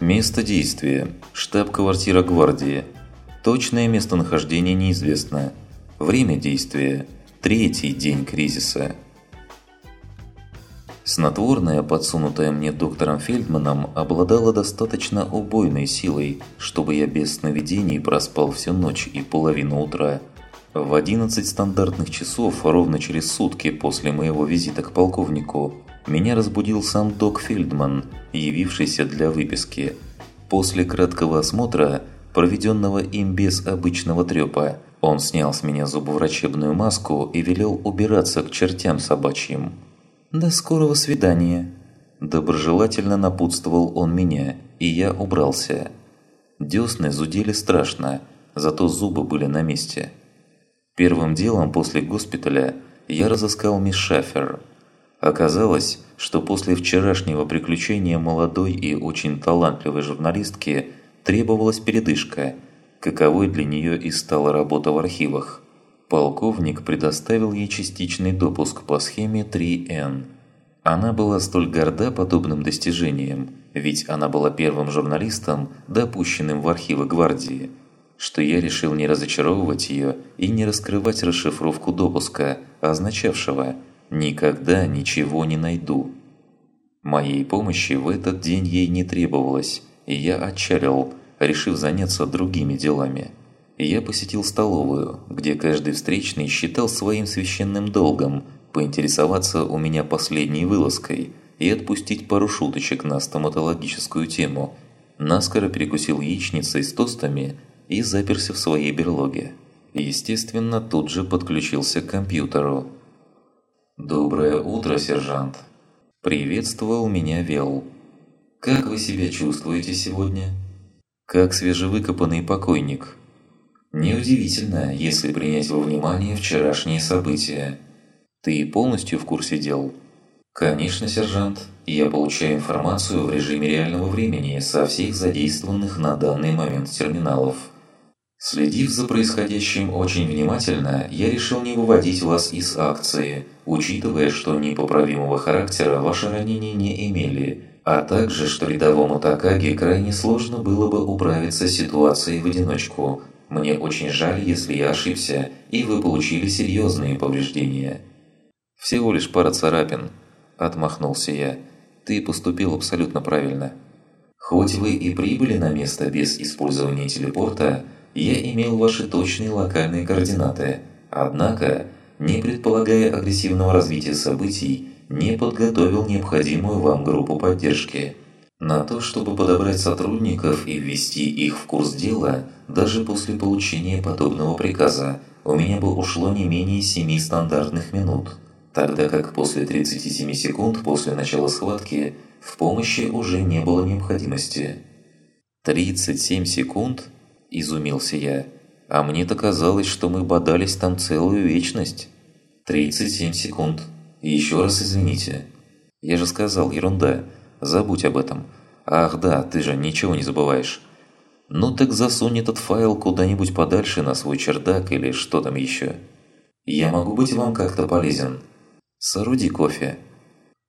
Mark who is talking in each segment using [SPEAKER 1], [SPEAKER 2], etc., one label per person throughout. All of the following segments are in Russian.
[SPEAKER 1] Место действия. Штаб-квартира гвардии. Точное местонахождение неизвестно. Время действия. Третий день кризиса. Снотворное, подсунутое мне доктором Фельдманом, обладало достаточно убойной силой, чтобы я без сновидений проспал всю ночь и половину утра. В 11 стандартных часов, ровно через сутки после моего визита к полковнику, меня разбудил сам док Фельдман, явившийся для выписки. После краткого осмотра, проведенного им без обычного трёпа, он снял с меня зубоврачебную маску и велел убираться к чертям собачьим. «До скорого свидания!» Доброжелательно напутствовал он меня, и я убрался. Десны зудели страшно, зато зубы были на месте. Первым делом после госпиталя я разыскал мисс Шафер. Оказалось, что после вчерашнего приключения молодой и очень талантливой журналистки требовалась передышка, каковой для нее и стала работа в архивах полковник предоставил ей частичный допуск по схеме 3N. Она была столь горда подобным достижением, ведь она была первым журналистом, допущенным в архивы гвардии, что я решил не разочаровывать ее и не раскрывать расшифровку допуска, означавшего «никогда ничего не найду». Моей помощи в этот день ей не требовалось, и я отчалил, решив заняться другими делами я посетил столовую, где каждый встречный считал своим священным долгом поинтересоваться у меня последней вылазкой и отпустить пару шуточек на стоматологическую тему. Наскоро перекусил яичницей с тостами и заперся в своей берлоге. Естественно, тут же подключился к компьютеру. «Доброе утро, сержант!» Приветствовал меня Вел. «Как вы себя чувствуете сегодня?» «Как свежевыкопанный покойник», Неудивительно, если принять во внимание вчерашние события. Ты полностью в курсе дел? Конечно, сержант. Я получаю информацию в режиме реального времени со всех задействованных на данный момент терминалов. Следив за происходящим очень внимательно, я решил не выводить вас из акции, учитывая, что непоправимого характера ваши ранения не имели, а также, что рядовому Такаге крайне сложно было бы управиться ситуацией в одиночку – мне очень жаль, если я ошибся, и вы получили серьезные повреждения». «Всего лишь пара царапин», – отмахнулся я. «Ты поступил абсолютно правильно». «Хоть вы и прибыли на место без использования телепорта, я имел ваши точные локальные координаты, однако, не предполагая агрессивного развития событий, не подготовил необходимую вам группу поддержки». На то, чтобы подобрать сотрудников и ввести их в курс дела, даже после получения подобного приказа, у меня бы ушло не менее 7 стандартных минут, тогда как после 37 секунд после начала схватки в помощи уже не было необходимости. 37 секунд? Изумился я. А мне-то казалось, что мы бодались там целую вечность. 37 секунд. Еще раз извините. Я же сказал, ерунда. Забудь об этом. Ах да, ты же ничего не забываешь. Ну так засунь этот файл куда-нибудь подальше на свой чердак или что там еще. Я могу быть вам как-то полезен. Сооруди кофе.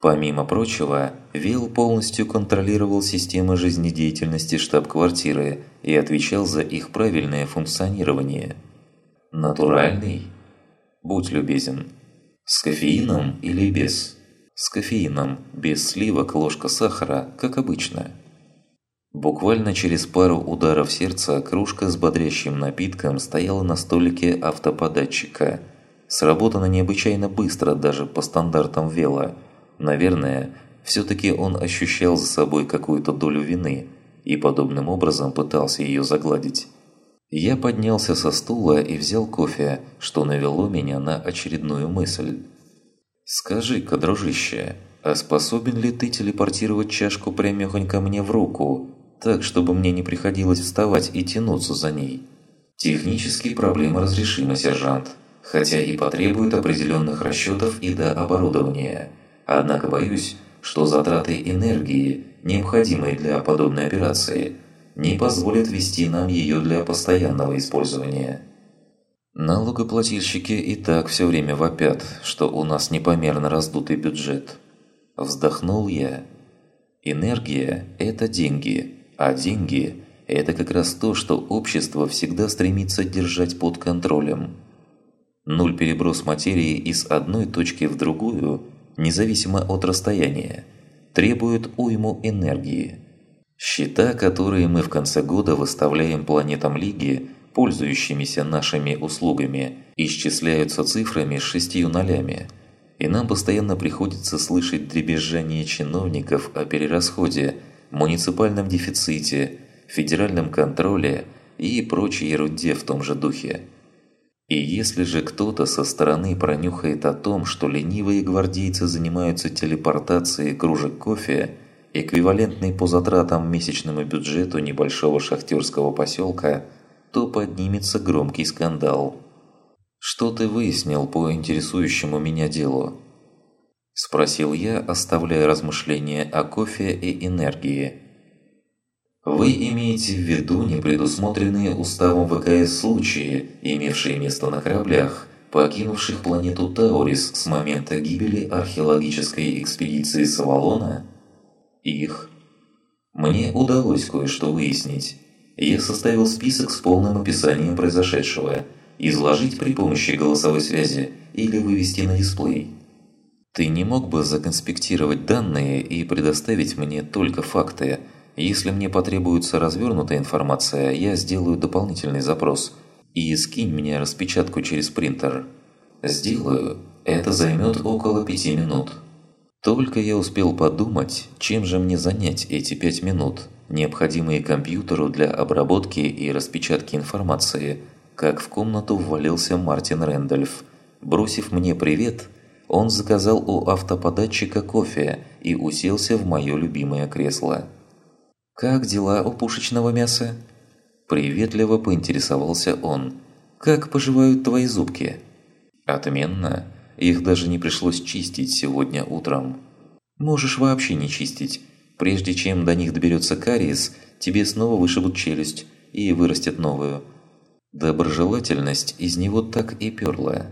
[SPEAKER 1] Помимо прочего, Вилл полностью контролировал системы жизнедеятельности штаб-квартиры и отвечал за их правильное функционирование. Натуральный? Будь любезен. С кофеином или без? С кофеином, без сливок, ложка сахара, как обычно. Буквально через пару ударов сердца кружка с бодрящим напитком стояла на столике автоподатчика. Сработано необычайно быстро даже по стандартам Вела. Наверное, все-таки он ощущал за собой какую-то долю вины и подобным образом пытался ее загладить. Я поднялся со стула и взял кофе, что навело меня на очередную мысль. «Скажи-ка, дружище, а способен ли ты телепортировать чашку прямехонько мне в руку, так, чтобы мне не приходилось вставать и тянуться за ней?» «Технически проблема разрешима, сержант, хотя и потребует определенных расчетов и до оборудования. Однако боюсь, что затраты энергии, необходимые для подобной операции, не позволят вести нам ее для постоянного использования». Налогоплательщики и так все время вопят, что у нас непомерно раздутый бюджет. Вздохнул я. Энергия – это деньги, А деньги – это как раз то, что общество всегда стремится держать под контролем. Нуль переброс материи из одной точки в другую, независимо от расстояния, требует уйму энергии. Счета, которые мы в конце года выставляем планетам Лиги, пользующимися нашими услугами, исчисляются цифрами с шестью нолями – и нам постоянно приходится слышать дребезжание чиновников о перерасходе, муниципальном дефиците, федеральном контроле и прочей ерунде в том же духе. И если же кто-то со стороны пронюхает о том, что ленивые гвардейцы занимаются телепортацией кружек кофе, эквивалентной по затратам месячному бюджету небольшого шахтерского поселка, то поднимется громкий скандал – «Что ты выяснил по интересующему меня делу?» Спросил я, оставляя размышления о кофе и энергии. Вы имеете в виду непредусмотренные уставом ВКС случаи, имевшие место на кораблях, покинувших планету Таурис с момента гибели археологической экспедиции Савалона? Их? Мне удалось кое-что выяснить. Я составил список с полным описанием произошедшего – изложить при помощи голосовой связи или вывести на дисплей. Ты не мог бы законспектировать данные и предоставить мне только факты. Если мне потребуется развернутая информация, я сделаю дополнительный запрос. И скинь мне распечатку через принтер. Сделаю. Это займет около пяти минут. Только я успел подумать, чем же мне занять эти пять минут, необходимые компьютеру для обработки и распечатки информации – как в комнату ввалился Мартин Рэндольф. Бросив мне привет, он заказал у автоподатчика кофе и уселся в мое любимое кресло. «Как дела у пушечного мяса?» Приветливо поинтересовался он. «Как поживают твои зубки?» «Отменно. Их даже не пришлось чистить сегодня утром». «Можешь вообще не чистить. Прежде чем до них доберется кариес, тебе снова вышибут челюсть и вырастет новую. Доброжелательность из него так и перла.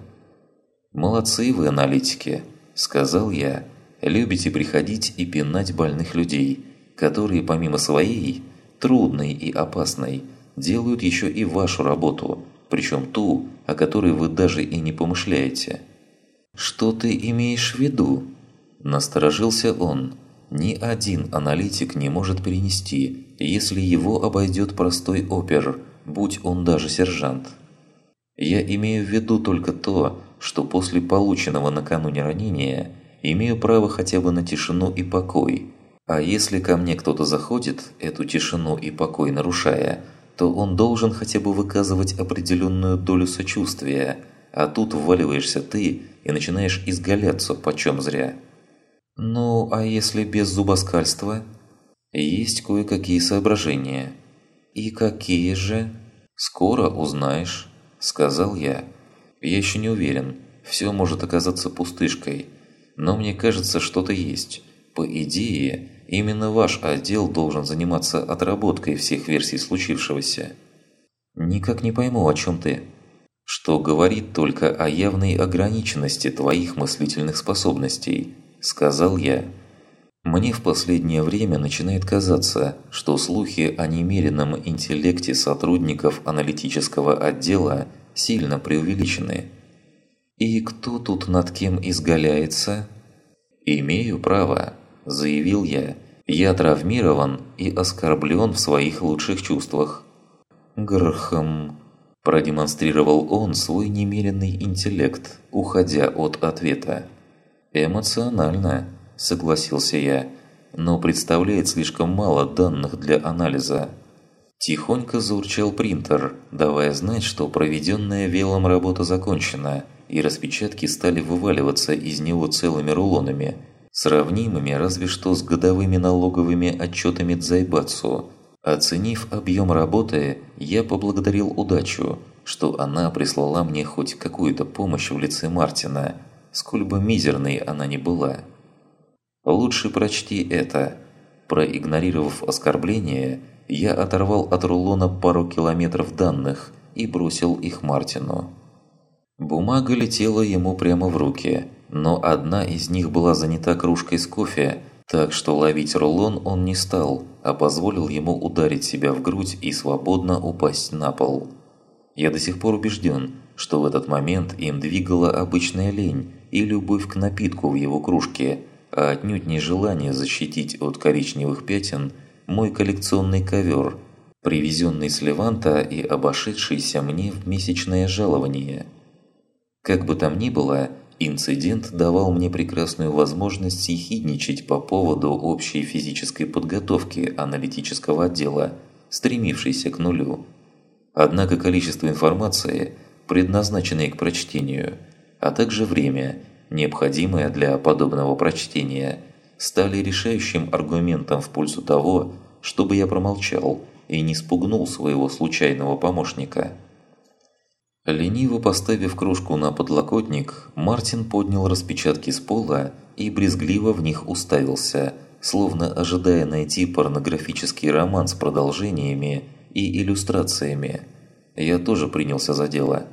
[SPEAKER 1] «Молодцы вы, аналитики», – сказал я. «Любите приходить и пинать больных людей, которые помимо своей, трудной и опасной, делают еще и вашу работу, причем ту, о которой вы даже и не помышляете». «Что ты имеешь в виду?» Насторожился он. Ни один аналитик не может перенести, если его обойдет простой опер – будь он даже сержант. Я имею в виду только то, что после полученного накануне ранения имею право хотя бы на тишину и покой. А если ко мне кто-то заходит, эту тишину и покой нарушая, то он должен хотя бы выказывать определенную долю сочувствия, а тут вваливаешься ты и начинаешь изгаляться почем зря. Ну, а если без зубоскальства? Есть кое-какие соображения. И какие же? «Скоро узнаешь», – сказал я. «Я еще не уверен, все может оказаться пустышкой, но мне кажется, что-то есть. По идее, именно ваш отдел должен заниматься отработкой всех версий случившегося». «Никак не пойму, о чем ты». «Что говорит только о явной ограниченности твоих мыслительных способностей», – сказал я. Мне в последнее время начинает казаться, что слухи о немеренном интеллекте сотрудников аналитического отдела сильно преувеличены. И кто тут над кем изгаляется? «Имею право», – заявил я. «Я травмирован и оскорблен в своих лучших чувствах». «Грхам», – продемонстрировал он свой немеренный интеллект, уходя от ответа. «Эмоционально» согласился я, но представляет слишком мало данных для анализа. Тихонько заурчал принтер, давая знать, что проведенная велом работа закончена, и распечатки стали вываливаться из него целыми рулонами, сравнимыми разве что с годовыми налоговыми отчетами Дзайбацу. Оценив объем работы, я поблагодарил удачу, что она прислала мне хоть какую-то помощь в лице Мартина, сколь бы мизерной она ни была. Лучше прочти это. Проигнорировав оскорбление, я оторвал от рулона пару километров данных и бросил их Мартину. Бумага летела ему прямо в руки, но одна из них была занята кружкой с кофе, Так что ловить рулон он не стал, а позволил ему ударить себя в грудь и свободно упасть на пол. Я до сих пор убежден, что в этот момент им двигала обычная лень и любовь к напитку в его кружке, а отнюдь не желание защитить от коричневых пятен мой коллекционный ковер, привезенный с Леванта и обошедшийся мне в месячное жалование. Как бы там ни было, инцидент давал мне прекрасную возможность съехидничать по поводу общей физической подготовки аналитического отдела, стремившейся к нулю. Однако количество информации, предназначенной к прочтению, а также время, необходимое для подобного прочтения, стали решающим аргументом в пользу того, чтобы я промолчал и не спугнул своего случайного помощника. Лениво поставив кружку на подлокотник, Мартин поднял распечатки с пола и брезгливо в них уставился, словно ожидая найти порнографический роман с продолжениями и иллюстрациями. Я тоже принялся за дело.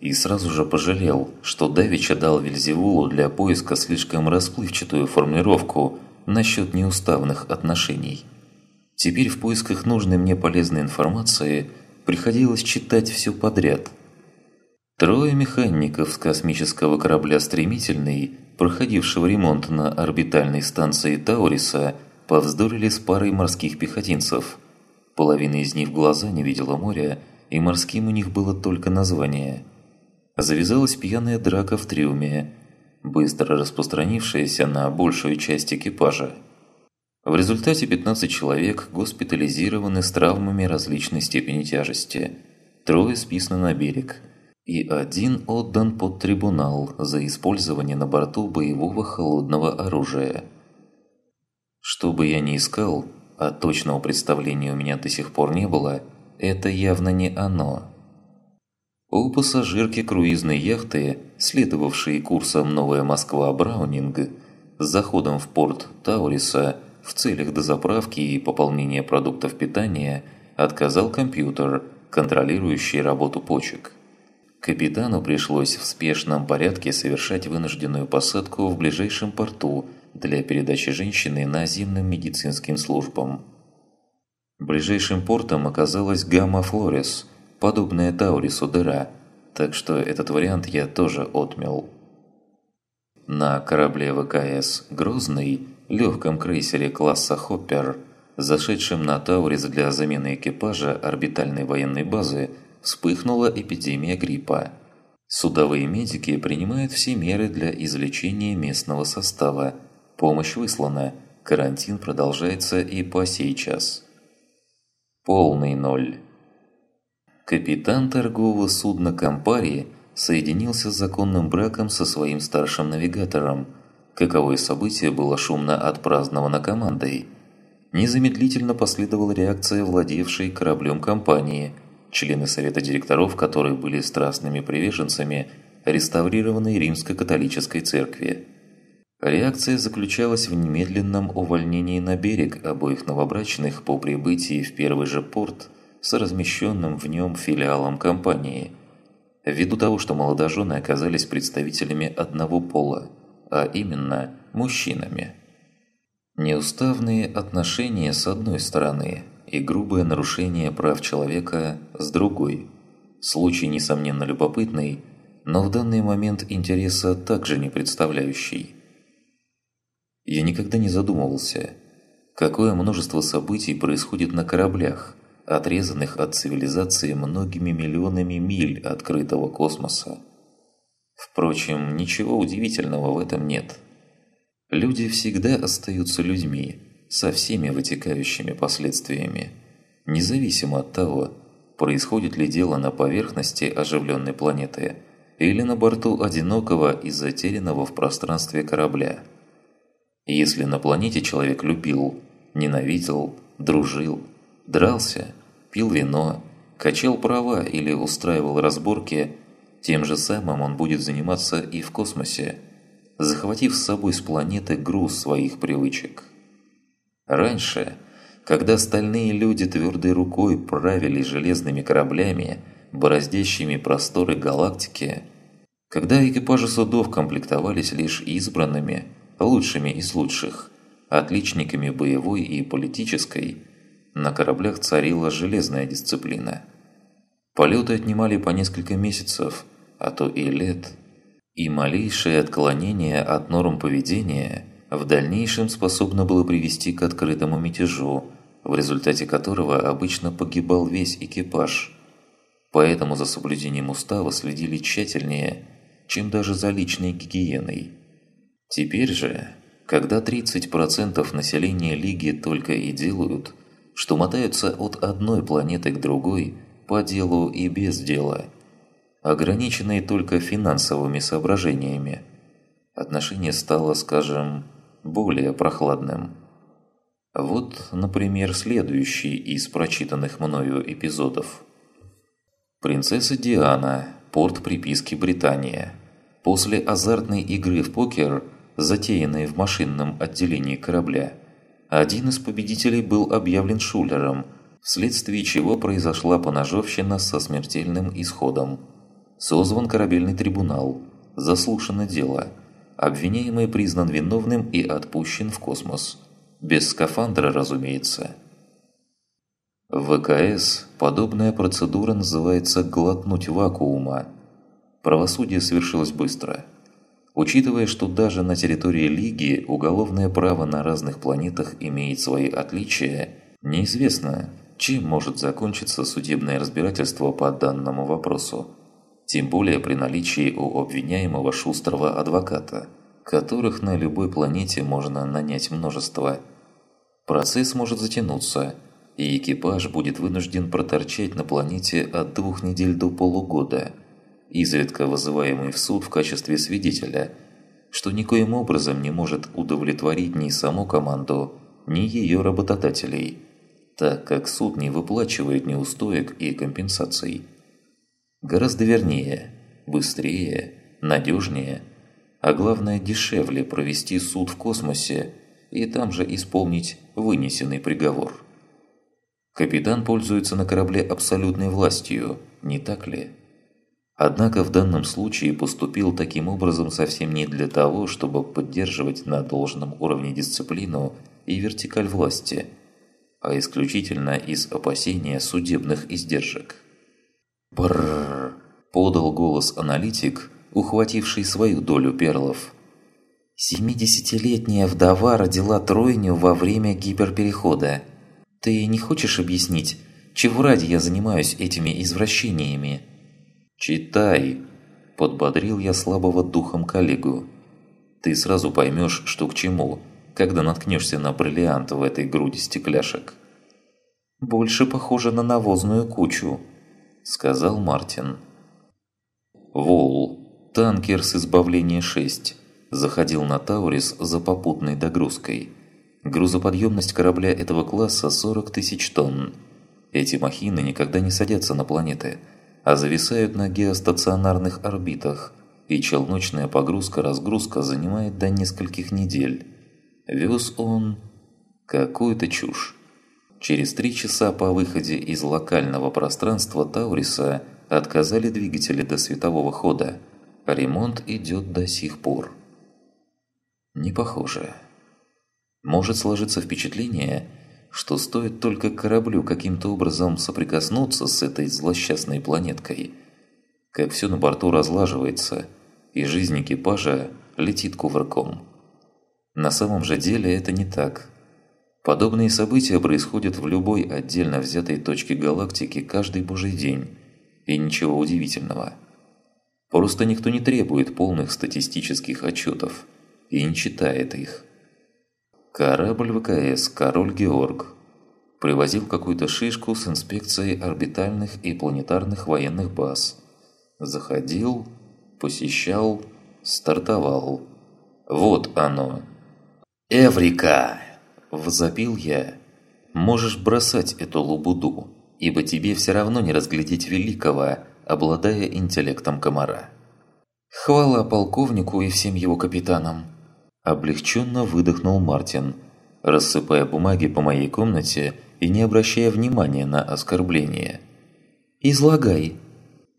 [SPEAKER 1] И сразу же пожалел, что Давича дал Вильзевулу для поиска слишком расплывчатую формулировку насчет неуставных отношений. Теперь в поисках нужной мне полезной информации приходилось читать все подряд. Трое механиков с космического корабля «Стремительный», проходившего ремонт на орбитальной станции Тауриса, повздорили с парой морских пехотинцев. Половина из них глаза не видела моря, и морским у них было только название. Завязалась пьяная драка в трюме, быстро распространившаяся на большую часть экипажа. В результате 15 человек госпитализированы с травмами различной степени тяжести, трое списаны на берег, и один отдан под трибунал за использование на борту боевого холодного оружия. Что бы я ни искал, а точного представления у меня до сих пор не было, это явно не оно. У пассажирки круизной яхты, следовавшей курсом «Новая Москва-Браунинг», с заходом в порт Тауриса – в целях дозаправки и пополнения продуктов питания отказал компьютер, контролирующий работу почек. Капитану пришлось в спешном порядке совершать вынужденную посадку в ближайшем порту для передачи женщины наземным медицинским службам. Ближайшим портом оказалась Гамма Флорес, подобная Таурису дыра, так что этот вариант я тоже отмел. На корабле ВКС «Грозный» легком крейсере класса «Хоппер», зашедшем на Таурис для замены экипажа орбитальной военной базы, вспыхнула эпидемия гриппа. Судовые медики принимают все меры для излечения местного состава. Помощь выслана. Карантин продолжается и по сей час. Полный ноль. Капитан торгового судна «Кампари» соединился с законным браком со своим старшим навигатором – каковое событие было шумно отпраздновано командой. Незамедлительно последовала реакция владевшей кораблем компании, члены совета директоров которой были страстными приверженцами реставрированной римско-католической церкви. Реакция заключалась в немедленном увольнении на берег обоих новобрачных по прибытии в первый же порт с размещенным в нем филиалом компании, ввиду того, что молодожены оказались представителями одного пола – а именно мужчинами. Неуставные отношения с одной стороны и грубое нарушение прав человека с другой. Случай, несомненно, любопытный, но в данный момент интереса также не представляющий. Я никогда не задумывался, какое множество событий происходит на кораблях, отрезанных от цивилизации многими миллионами миль открытого космоса. Впрочем, ничего удивительного в этом нет. Люди всегда остаются людьми, со всеми вытекающими последствиями, независимо от того, происходит ли дело на поверхности оживленной планеты или на борту одинокого и затерянного в пространстве корабля. Если на планете человек любил, ненавидел, дружил, дрался, пил вино, качал права или устраивал разборки – тем же самым он будет заниматься и в космосе, захватив с собой с планеты груз своих привычек. Раньше, когда стальные люди твердой рукой правили железными кораблями, бороздящими просторы галактики, когда экипажи судов комплектовались лишь избранными, лучшими из лучших, отличниками боевой и политической, на кораблях царила железная дисциплина. Полеты отнимали по несколько месяцев, а то и лет, и малейшее отклонение от норм поведения в дальнейшем способно было привести к открытому мятежу, в результате которого обычно погибал весь экипаж. Поэтому за соблюдением устава следили тщательнее, чем даже за личной гигиеной. Теперь же, когда 30% населения Лиги только и делают, что мотаются от одной планеты к другой по делу и без дела, ограниченные только финансовыми соображениями, отношение стало, скажем, более прохладным. Вот, например, следующий из прочитанных мною эпизодов. Принцесса Диана, порт приписки Британия. После азартной игры в покер, затеянной в машинном отделении корабля, один из победителей был объявлен шулером, вследствие чего произошла поножовщина со смертельным исходом. Созван корабельный трибунал, заслушано дело. Обвиняемый признан виновным и отпущен в космос. Без скафандра, разумеется. В ВКС подобная процедура называется «глотнуть вакуума». Правосудие совершилось быстро. Учитывая, что даже на территории Лиги уголовное право на разных планетах имеет свои отличия, неизвестно, чем может закончиться судебное разбирательство по данному вопросу. Тем более при наличии у обвиняемого шустрого адвоката, которых на любой планете можно нанять множество. Процесс может затянуться – и экипаж будет вынужден проторчать на планете от двух недель до полугода, изредка вызываемый в суд в качестве свидетеля, что никоим образом не может удовлетворить ни саму команду, ни ее работодателей, так как суд не выплачивает неустоек и компенсаций. Гораздо вернее, быстрее, надежнее, а главное дешевле провести суд в космосе и там же исполнить вынесенный приговор. Капитан пользуется на корабле абсолютной властью, не так ли? Однако в данном случае поступил таким образом совсем не для того, чтобы поддерживать на должном уровне дисциплину и вертикаль власти, а исключительно из опасения судебных издержек. «Брррр!» – подал голос аналитик, ухвативший свою долю перлов. «Семидесятилетняя вдова родила тройню во время гиперперехода – ты не хочешь объяснить, чего ради я занимаюсь этими извращениями?» «Читай!» – подбодрил я слабого духом коллегу. «Ты сразу поймешь, что к чему, когда наткнешься на бриллиант в этой груди стекляшек».
[SPEAKER 2] «Больше похоже на навозную кучу», – сказал Мартин.
[SPEAKER 1] Вол, танкер с избавления 6, заходил на Таурис за попутной догрузкой – Грузоподъемность корабля этого класса 40 тысяч тонн. Эти махины никогда не садятся на планеты, а зависают на геостационарных орбитах, и челночная погрузка-разгрузка занимает до нескольких недель. Вез он... какую-то чушь. Через три часа по выходе из локального пространства Тауриса отказали двигатели до светового хода. Ремонт идет до сих пор. Не похоже. Может сложиться впечатление, что стоит только кораблю каким-то образом соприкоснуться с этой злосчастной планеткой, как все на борту разлаживается, и жизнь экипажа летит кувырком. На самом же деле это не так. Подобные события происходят в любой отдельно взятой точке галактики каждый божий день, и ничего удивительного. Просто никто не требует полных статистических отчетов и не читает их. Корабль ВКС «Король Георг» привозил какую-то шишку с инспекцией орбитальных и планетарных военных баз. Заходил, посещал, стартовал. Вот оно. «Эврика!» – возопил я. «Можешь бросать эту лубуду, ибо тебе все равно не разглядеть великого, обладая интеллектом комара».
[SPEAKER 2] Хвала полковнику и всем его капитанам.
[SPEAKER 1] Облегченно выдохнул Мартин, рассыпая бумаги по моей комнате и не обращая внимания на оскорбление.
[SPEAKER 2] «Излагай».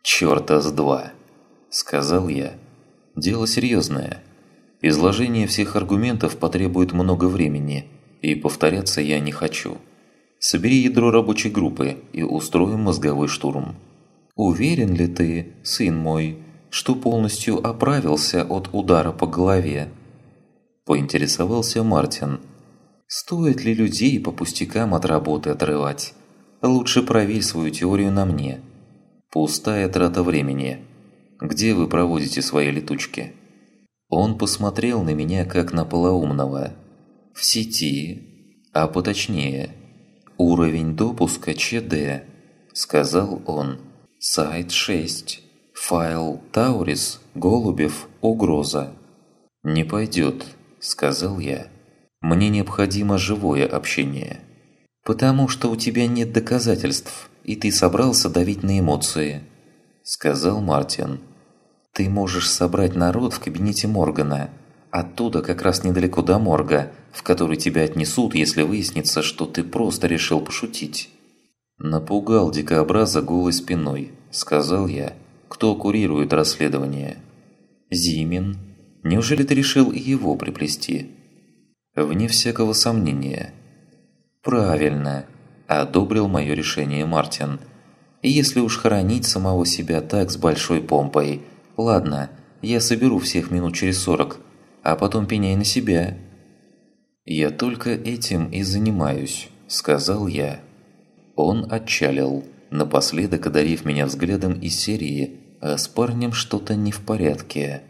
[SPEAKER 1] «Чёрта с два», – сказал я. «Дело серьезное. Изложение всех аргументов потребует много времени, и повторяться я не хочу. Собери ядро рабочей группы и устроим мозговой штурм. Уверен ли ты, сын мой, что полностью оправился от удара по голове? Поинтересовался Мартин. Стоит ли людей по пустякам от работы отрывать? Лучше проверь свою теорию на мне. Пустая трата времени. Где вы проводите свои летучки? Он посмотрел на меня как на полоумного. В сети, а поточнее, уровень допуска ЧД, сказал он. Сайт 6. Файл Таурис, Голубев, Угроза. «Не пойдет», – сказал я. «Мне необходимо живое общение». «Потому что у тебя нет доказательств, и ты собрался давить на эмоции», – сказал Мартин. «Ты можешь собрать народ в кабинете Моргана, оттуда как раз недалеко до морга, в который тебя отнесут, если выяснится, что ты просто решил пошутить». Напугал дикообраза голой спиной, сказал я. Кто курирует расследование? Зимин. Неужели ты решил и его приплести? Вне всякого сомнения. Правильно. Одобрил мое решение Мартин. Если уж хоронить самого себя так с большой помпой. Ладно, я соберу всех минут через сорок, а потом пеняй на себя. «Я только этим и занимаюсь», – сказал я. Он отчалил, напоследок одарив меня взглядом из серии «А с парнем что-то не в порядке».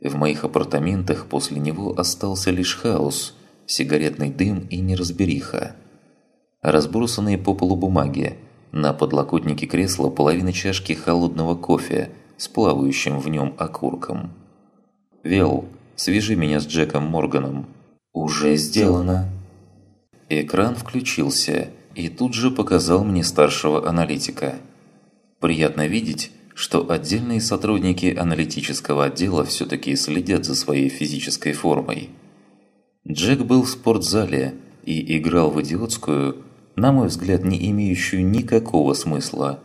[SPEAKER 1] В моих апартаментах после него остался лишь хаос, сигаретный дым и неразбериха. Разбросанные по полу бумаги, на подлокотнике кресла половина чашки холодного кофе с плавающим в нем окурком. «Вел, свяжи меня с Джеком Морганом». «Уже сделано». Экран включился, и тут же показал мне старшего аналитика. Приятно видеть, что отдельные сотрудники аналитического отдела все-таки следят за своей физической формой. Джек был в спортзале и играл в идиотскую, на мой взгляд, не имеющую никакого смысла,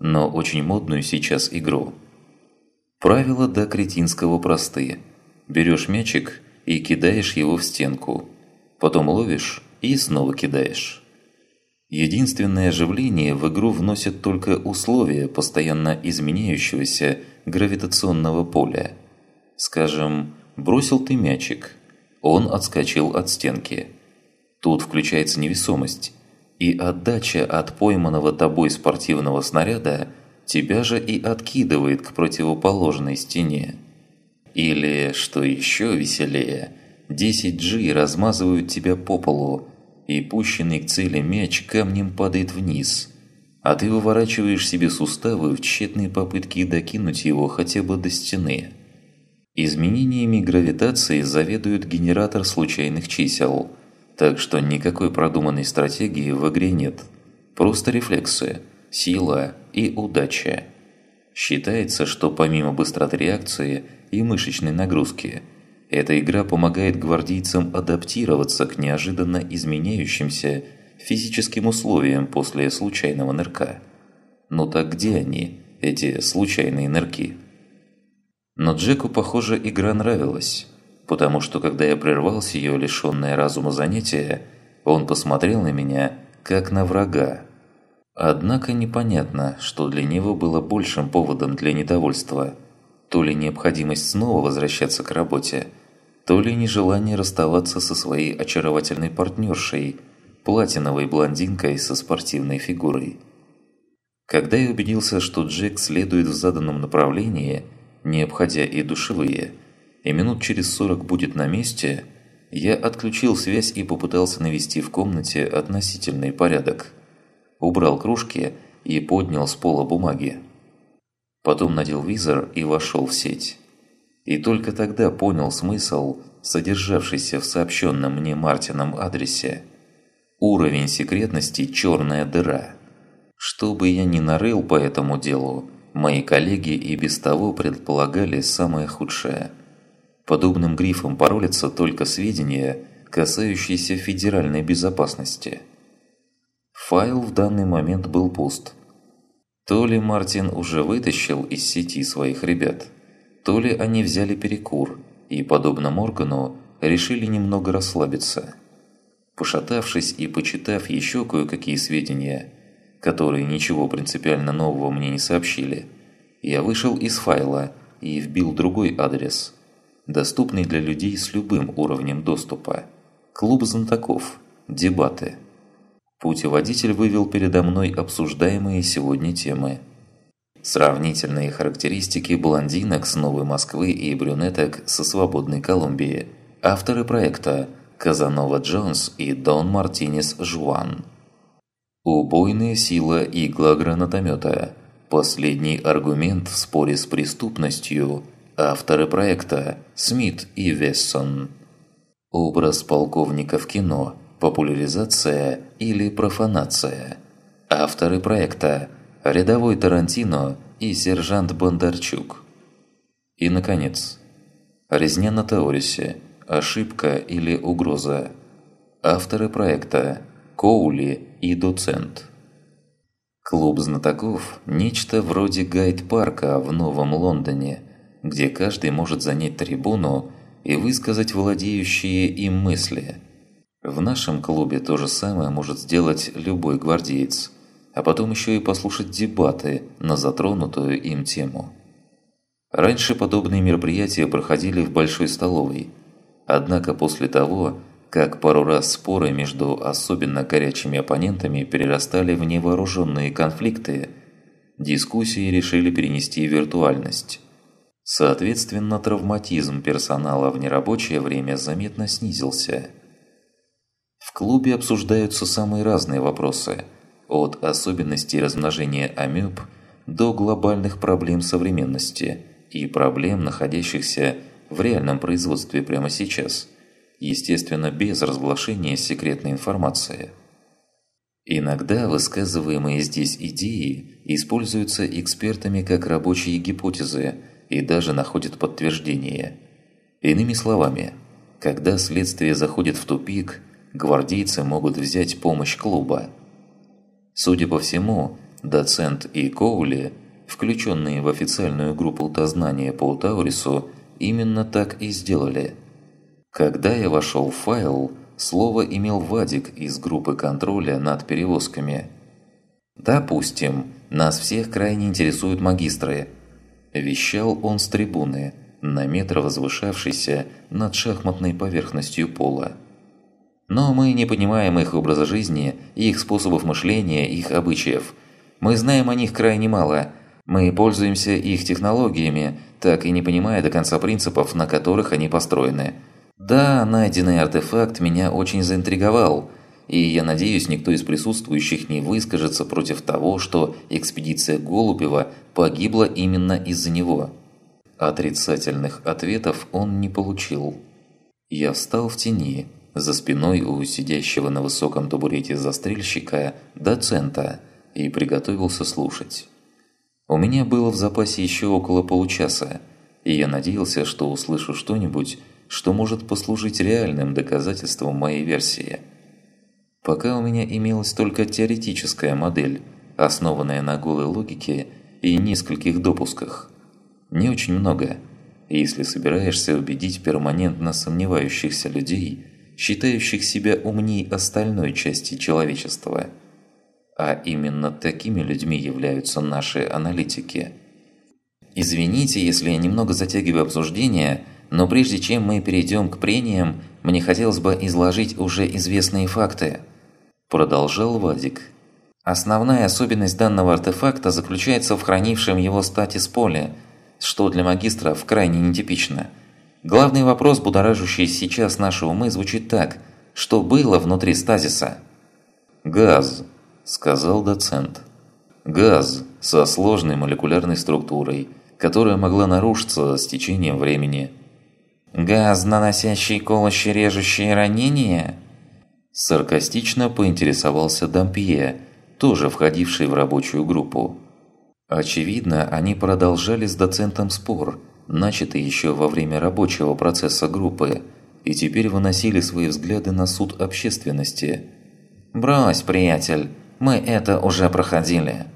[SPEAKER 1] но очень модную сейчас игру. Правила до кретинского простые. Берешь мячик и кидаешь его в стенку. Потом ловишь и снова кидаешь. Единственное оживление в игру вносят только условия постоянно изменяющегося гравитационного поля. Скажем, бросил ты мячик, он отскочил от стенки. Тут включается невесомость, и отдача от пойманного тобой спортивного снаряда тебя же и откидывает к противоположной стене. Или, что еще веселее, 10G размазывают тебя по полу, и пущенный к цели мяч камнем падает вниз, а ты выворачиваешь себе суставы в тщетной попытке докинуть его хотя бы до стены. Изменениями гравитации заведует генератор случайных чисел, так что никакой продуманной стратегии в игре нет. Просто рефлексы, сила и удача. Считается, что помимо быстроты реакции и мышечной нагрузки – эта игра помогает гвардейцам адаптироваться к неожиданно изменяющимся физическим условиям после случайного нырка. Но так где они, эти случайные нырки? Но Джеку, похоже, игра нравилась, потому что когда я прервал ее лишенное разума занятие, он посмотрел на меня, как на врага. Однако непонятно, что для него было большим поводом для недовольства. То ли необходимость снова возвращаться к работе – то ли нежелание расставаться со своей очаровательной партнершей, платиновой блондинкой со спортивной фигурой. Когда я убедился, что Джек следует в заданном направлении, не обходя и душевые, и минут через сорок будет на месте, я отключил связь и попытался навести в комнате относительный порядок. Убрал кружки и поднял с пола бумаги. Потом надел визор и вошел в сеть и только тогда понял смысл, содержавшийся в сообщенном мне Мартином адресе. Уровень секретности «Черная дыра». Что бы я ни нарыл по этому делу, мои коллеги и без того предполагали самое худшее. Подобным грифом паролятся только сведения, касающиеся федеральной безопасности. Файл в данный момент был пуст. То ли Мартин уже вытащил из сети своих ребят – то ли они взяли перекур и, подобно Моргану, решили немного расслабиться. Пошатавшись и почитав еще кое-какие сведения, которые ничего принципиально нового мне не сообщили, я вышел из файла и вбил другой адрес, доступный для людей с любым уровнем доступа. Клуб знатоков. Дебаты. Путеводитель вывел передо мной обсуждаемые сегодня темы. Сравнительные характеристики блондинок с Новой Москвы и брюнеток со Свободной Колумбии. Авторы проекта Казанова Джонс и Дон Мартинес Жуан. Убойная сила игла-гранатомета. Последний аргумент в споре с преступностью. Авторы проекта Смит и Вессон. Образ полковника в кино. Популяризация или профанация. Авторы проекта Рядовой Тарантино и сержант Бондарчук. И, наконец, Резня на Теорисе. Ошибка или угроза. Авторы проекта Коули и доцент. Клуб знатоков – нечто вроде гайд-парка в Новом Лондоне, где каждый может занять трибуну и высказать владеющие им мысли. В нашем клубе то же самое может сделать любой гвардеец, а потом еще и послушать дебаты на затронутую им тему. Раньше подобные мероприятия проходили в большой столовой, однако после того, как пару раз споры между особенно горячими оппонентами перерастали в невооруженные конфликты, дискуссии решили перенести в виртуальность. Соответственно, травматизм персонала в нерабочее время заметно снизился. В клубе обсуждаются самые разные вопросы, от особенностей размножения амеб до глобальных проблем современности и проблем, находящихся в реальном производстве прямо сейчас – естественно, без разглашения секретной информации. Иногда высказываемые здесь идеи используются экспертами как рабочие гипотезы и даже находят подтверждение. Иными словами, когда следствие заходит в тупик, гвардейцы могут взять помощь клуба. Судя по всему, доцент и Коули, включенные в официальную группу дознания по Таурису, именно так и сделали – когда я вошел в файл, слово имел Вадик из группы контроля над перевозками. «Допустим, нас всех крайне интересуют магистры», – вещал он с трибуны, на метр возвышавшейся над шахматной поверхностью пола. «Но мы не понимаем их образа жизни, их способов мышления, их обычаев. Мы знаем о них крайне мало. Мы пользуемся их технологиями, так и не понимая до конца принципов, на которых они построены». Да, найденный артефакт меня очень заинтриговал, и я надеюсь, никто из присутствующих не выскажется против того, что экспедиция Голубева погибла именно из-за него. Отрицательных ответов он не получил. Я встал в тени, за спиной у сидящего на высоком табурете застрельщика доцента, и приготовился слушать. У меня было в запасе еще около получаса, и я надеялся, что услышу что-нибудь, что может послужить реальным доказательством моей версии. Пока у меня имелась только теоретическая модель, основанная на голой логике и нескольких допусках. Не очень много, если собираешься убедить перманентно сомневающихся людей, считающих себя умней остальной части человечества. А именно такими людьми являются наши аналитики. Извините, если я немного затягиваю обсуждение – но прежде чем мы перейдем к прениям, мне хотелось бы изложить уже известные факты. Продолжал Вадик. Основная особенность данного артефакта заключается в хранившем его статис поле, что для магистров крайне нетипично. Главный вопрос, будоражащий сейчас наши умы, звучит так. Что было внутри стазиса? «Газ», – сказал доцент. «Газ со сложной молекулярной структурой, которая могла нарушиться с течением времени». «Газ, наносящий колоще-режущие ранения?» Саркастично поинтересовался Дампье, тоже входивший в рабочую группу. Очевидно, они продолжали с доцентом спор, начатый еще во время рабочего процесса группы, и теперь выносили свои взгляды на суд общественности. «Брось, приятель, мы это уже проходили».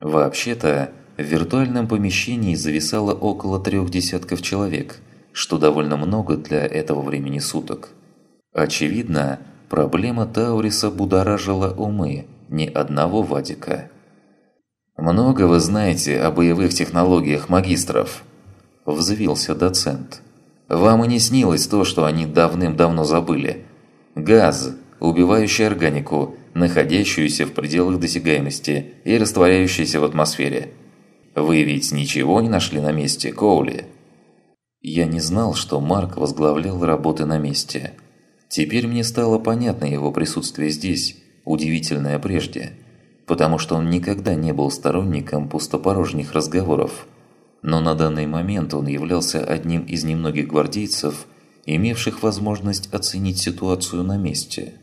[SPEAKER 1] Вообще-то, в виртуальном помещении зависало около трех десятков человек – что довольно много для этого времени суток. Очевидно, проблема Тауриса будоражила умы ни одного Вадика.
[SPEAKER 2] «Много вы знаете о боевых технологиях магистров?» – взвился доцент. «Вам и не снилось то, что они давным-давно забыли. Газ, убивающий органику, находящуюся в пределах досягаемости и растворяющийся в атмосфере. Вы ведь ничего не нашли на месте, Коули?»
[SPEAKER 1] Я не знал, что Марк возглавлял работы на месте. Теперь мне стало понятно его присутствие здесь, удивительное прежде – потому что он никогда не был сторонником пустопорожних разговоров. Но на данный момент он являлся одним из немногих гвардейцев, имевших возможность оценить ситуацию на месте.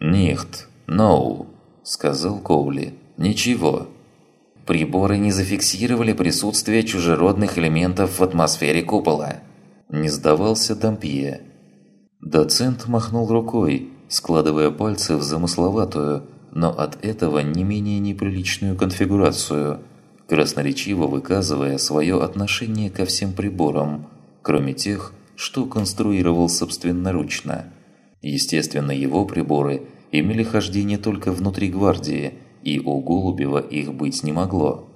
[SPEAKER 2] «Нихт, ноу», – сказал Коули. «Ничего. Приборы не зафиксировали присутствие чужеродных элементов в атмосфере купола».
[SPEAKER 1] Не сдавался Дампье. Доцент махнул рукой, складывая пальцы в замысловатую, но от этого не менее неприличную конфигурацию, красноречиво выказывая свое отношение ко всем приборам, кроме тех, что конструировал собственноручно. Естественно, его приборы имели хождение только внутри гвардии, и у Голубева их быть не могло.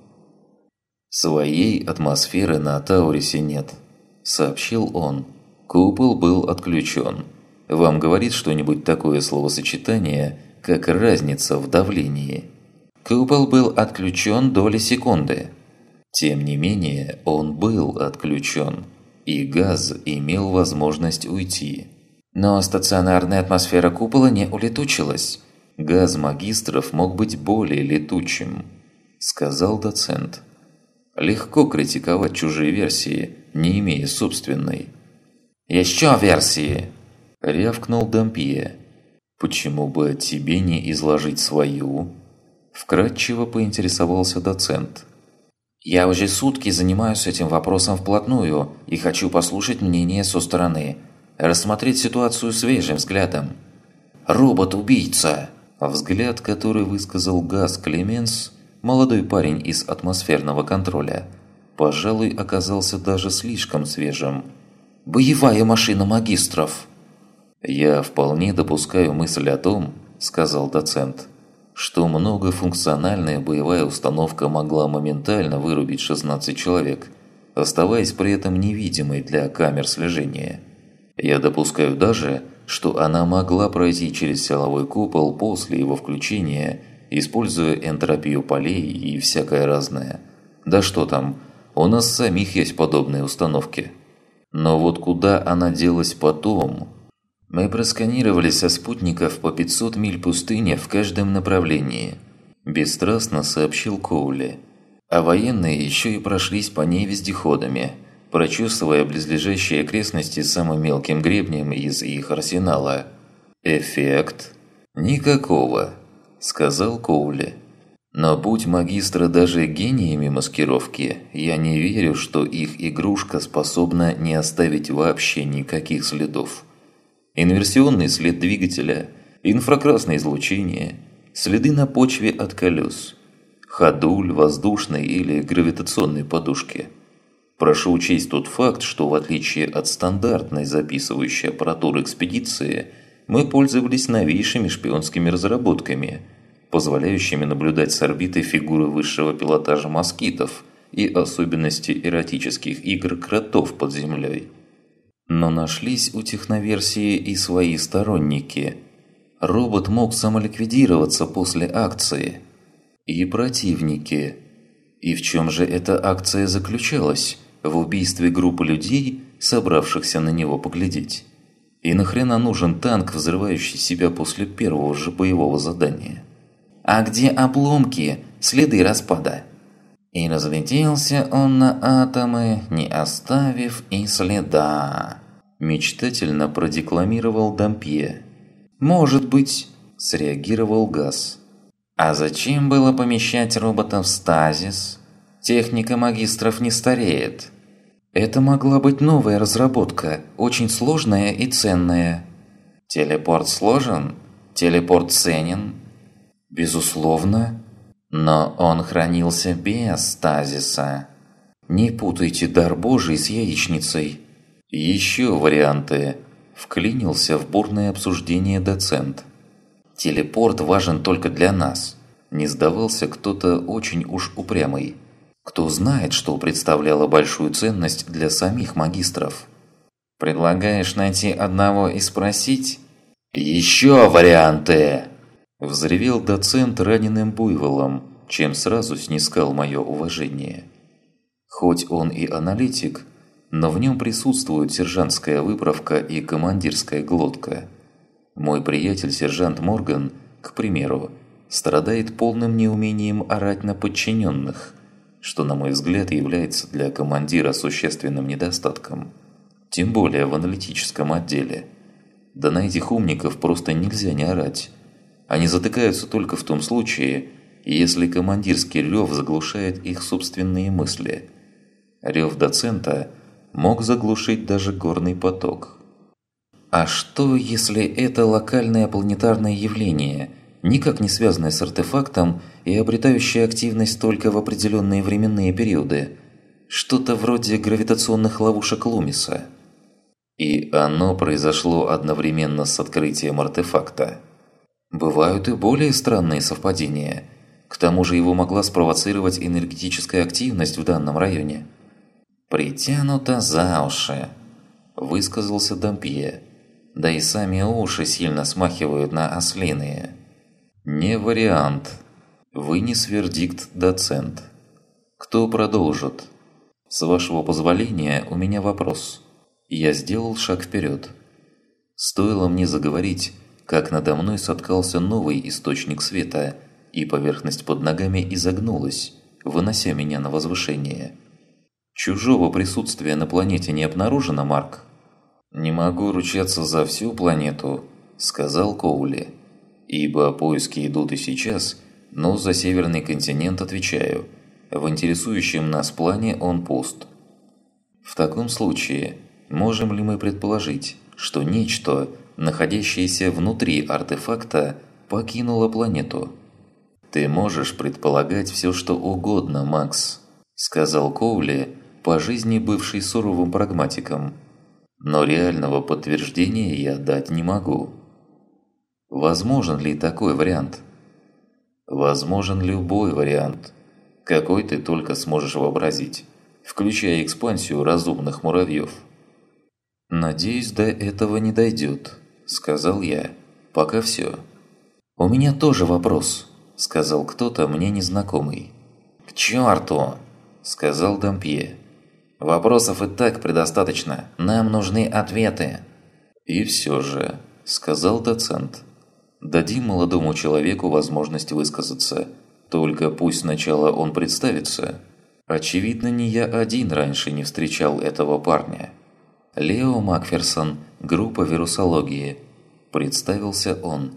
[SPEAKER 1] «Своей атмосферы на Таурисе нет», – сообщил он. «Купол был отключен. Вам говорит что-нибудь такое словосочетание – как разница в давлении. Купол был отключен доли секунды. Тем не менее, он был отключен, и газ имел возможность уйти.
[SPEAKER 2] Но стационарная атмосфера купола не улетучилась.
[SPEAKER 1] Газ магистров мог быть более летучим, сказал доцент. Легко критиковать чужие версии, не имея собственной.
[SPEAKER 2] «Еще версии!»
[SPEAKER 1] – рявкнул Дампье. «Почему бы тебе не изложить свою?» Вкратчиво поинтересовался доцент.
[SPEAKER 2] «Я уже сутки занимаюсь этим вопросом вплотную и хочу послушать мнение со стороны, рассмотреть ситуацию свежим взглядом. Робот-убийца!»
[SPEAKER 1] Взгляд, который высказал Газ Клеменс, молодой парень из атмосферного контроля, пожалуй, оказался даже слишком свежим.
[SPEAKER 2] «Боевая машина магистров!»
[SPEAKER 1] «Я вполне допускаю мысль о том, – сказал доцент, – что многофункциональная боевая установка могла моментально вырубить 16 человек, оставаясь при этом невидимой для камер слежения. Я допускаю даже, что она могла пройти через силовой купол после его включения, используя энтропию полей и всякое разное. Да что там, у нас самих есть подобные установки. Но вот куда она делась потом –
[SPEAKER 2] мы просканировали со спутников по 500 миль пустыни в каждом направлении, бесстрастно сообщил Коули. А военные еще и прошлись по ней вездеходами, прочувствуя близлежащие окрестности самым мелким гребнем из их арсенала.
[SPEAKER 1] «Эффект?» «Никакого», – сказал Коули. «Но будь магистра даже гениями маскировки, я не верю, что их игрушка способна не оставить вообще никаких следов» инверсионный след двигателя, инфракрасное излучение, следы на почве от колес, ходуль, воздушной или гравитационной подушки. Прошу учесть тот факт, что в отличие от стандартной записывающей аппаратуры экспедиции, мы пользовались новейшими шпионскими разработками, позволяющими наблюдать с орбиты фигуры высшего пилотажа москитов и особенности эротических игр кротов под землей. Но нашлись у техноверсии и свои сторонники. Робот мог самоликвидироваться после акции. И противники. И в чем же эта акция заключалась? В убийстве группы людей, собравшихся на него поглядеть? И нахрена нужен танк, взрывающий себя после первого же боевого задания?
[SPEAKER 2] А где обломки, следы распада? И разлетелся он на атомы, не оставив и следа.
[SPEAKER 1] Мечтательно продекламировал Дампье.
[SPEAKER 2] «Может быть», –
[SPEAKER 1] среагировал Газ.
[SPEAKER 2] «А зачем было помещать робота в стазис? Техника магистров не стареет».
[SPEAKER 3] Это могла быть новая разработка, очень сложная и ценная.
[SPEAKER 2] Телепорт сложен? Телепорт ценен?
[SPEAKER 3] Безусловно.
[SPEAKER 2] Но он хранился без стазиса.
[SPEAKER 3] Не путайте дар Божий с яичницей.
[SPEAKER 1] «Еще варианты», – вклинился в бурное обсуждение доцент. «Телепорт важен только для нас», – не сдавался кто-то очень уж упрямый. «Кто знает, что представляло большую ценность для самих магистров?» «Предлагаешь найти одного и спросить?» «Еще варианты!» Взревел доцент раненым буйволом, чем сразу снискал мое уважение. Хоть он и аналитик, но в нем присутствует сержантская выправка и командирская глотка. Мой приятель сержант Морган, к примеру, страдает полным неумением орать на подчиненных, что, на мой взгляд, является для командира существенным недостатком. Тем более в аналитическом отделе. Да на этих умников просто нельзя не орать. Они затыкаются только в том случае, если командирский рев заглушает их собственные мысли. Рев доцента мог заглушить даже горный поток. А что, если это локальное планетарное явление, никак не связанное с артефактом и обретающее активность только в определенные временные периоды? Что-то вроде гравитационных ловушек Лумиса. И оно произошло одновременно с открытием артефакта. Бывают и более странные совпадения. К тому же его могла спровоцировать энергетическая активность в данном районе. «Притянуто за уши», – высказался Дампье. Да и сами уши сильно смахивают на ослиные. «Не вариант», – вынес вердикт доцент. «Кто продолжит?» «С вашего позволения у меня вопрос». Я сделал шаг вперед. Стоило мне заговорить, как надо мной соткался новый источник света, и поверхность под ногами изогнулась, вынося меня на возвышение. Чужого присутствия на планете не обнаружено, Марк? «Не могу ручаться за всю планету», – сказал Коули. «Ибо поиски идут и сейчас, но за северный континент отвечаю. В интересующем нас плане он пуст». В таком случае, можем ли мы предположить, что нечто – находящееся внутри артефакта, покинуло планету. «Ты можешь предполагать все, что угодно, Макс», – сказал Коули, по жизни бывший суровым прагматиком. «Но реального подтверждения я дать не могу». Возможен ли такой вариант? Возможен любой вариант, какой ты только сможешь вообразить, включая экспансию разумных муравьев. Надеюсь, до этого не дойдет. – сказал я. «Пока все». «У меня тоже вопрос», – сказал кто-то мне незнакомый. «К черту!» – сказал Дампье. «Вопросов и так предостаточно. Нам нужны ответы». «И все же», – сказал доцент. «Дадим молодому человеку возможность высказаться. Только пусть сначала он представится. Очевидно, не я один раньше не встречал этого парня». Лео Макферсон, группа вирусологии. Представился он.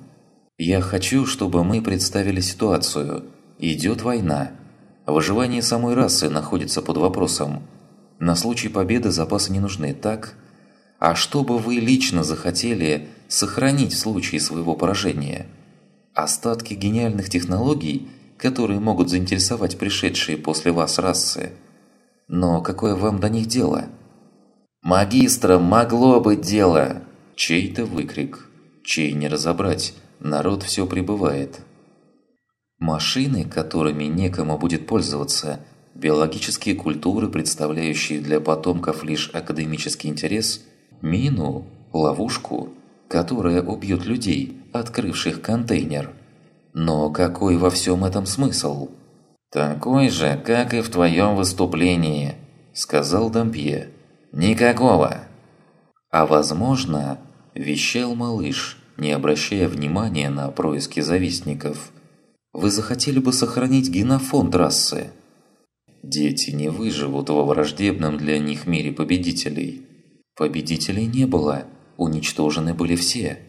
[SPEAKER 1] «Я хочу, чтобы мы представили ситуацию. Идет война. Выживание самой расы находится под вопросом. На случай победы запасы не нужны, так? А что бы вы лично захотели сохранить в случае своего поражения? Остатки гениальных технологий, которые могут заинтересовать пришедшие после вас расы. Но какое вам до них дело?» «Магистра, могло быть дело!» Чей-то выкрик. Чей не разобрать, народ все прибывает. Машины, которыми некому будет пользоваться, биологические культуры, представляющие для потомков лишь академический интерес, мину, ловушку, которая убьет людей, открывших контейнер. Но какой во всем этом смысл? «Такой же, как и в твоем выступлении», – сказал Дампье. «Никакого!» «А возможно, – вещал малыш, не обращая внимания на происки завистников, – вы захотели бы сохранить генофонд расы?» Дети не выживут во враждебном для них мире победителей. Победителей не было, уничтожены были все.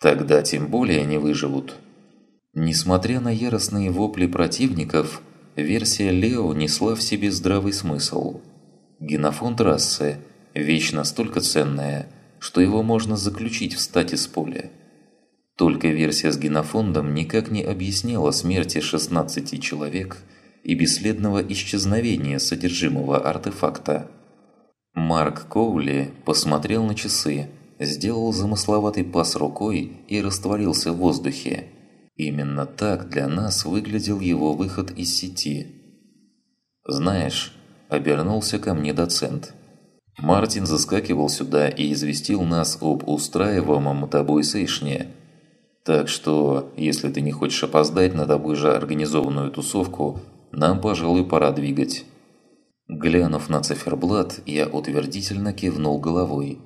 [SPEAKER 1] Тогда тем более не выживут. Несмотря на яростные вопли противников, версия Лео несла в себе здравый смысл – Генофонд расы – вещь настолько ценная, что его можно заключить в стате с поля. Только версия с генофондом никак не объясняла смерти 16 человек и бесследного исчезновения содержимого артефакта. Марк Коули посмотрел на часы, сделал замысловатый пас рукой и растворился в воздухе. Именно так для нас выглядел его выход из сети. «Знаешь», – обернулся ко мне доцент. Мартин заскакивал сюда и известил нас об устраиваемом тобой сейшне. Так что, если ты не хочешь опоздать на тобой же организованную тусовку, нам, пожалуй, пора двигать. Глянув на циферблат, я утвердительно кивнул головой.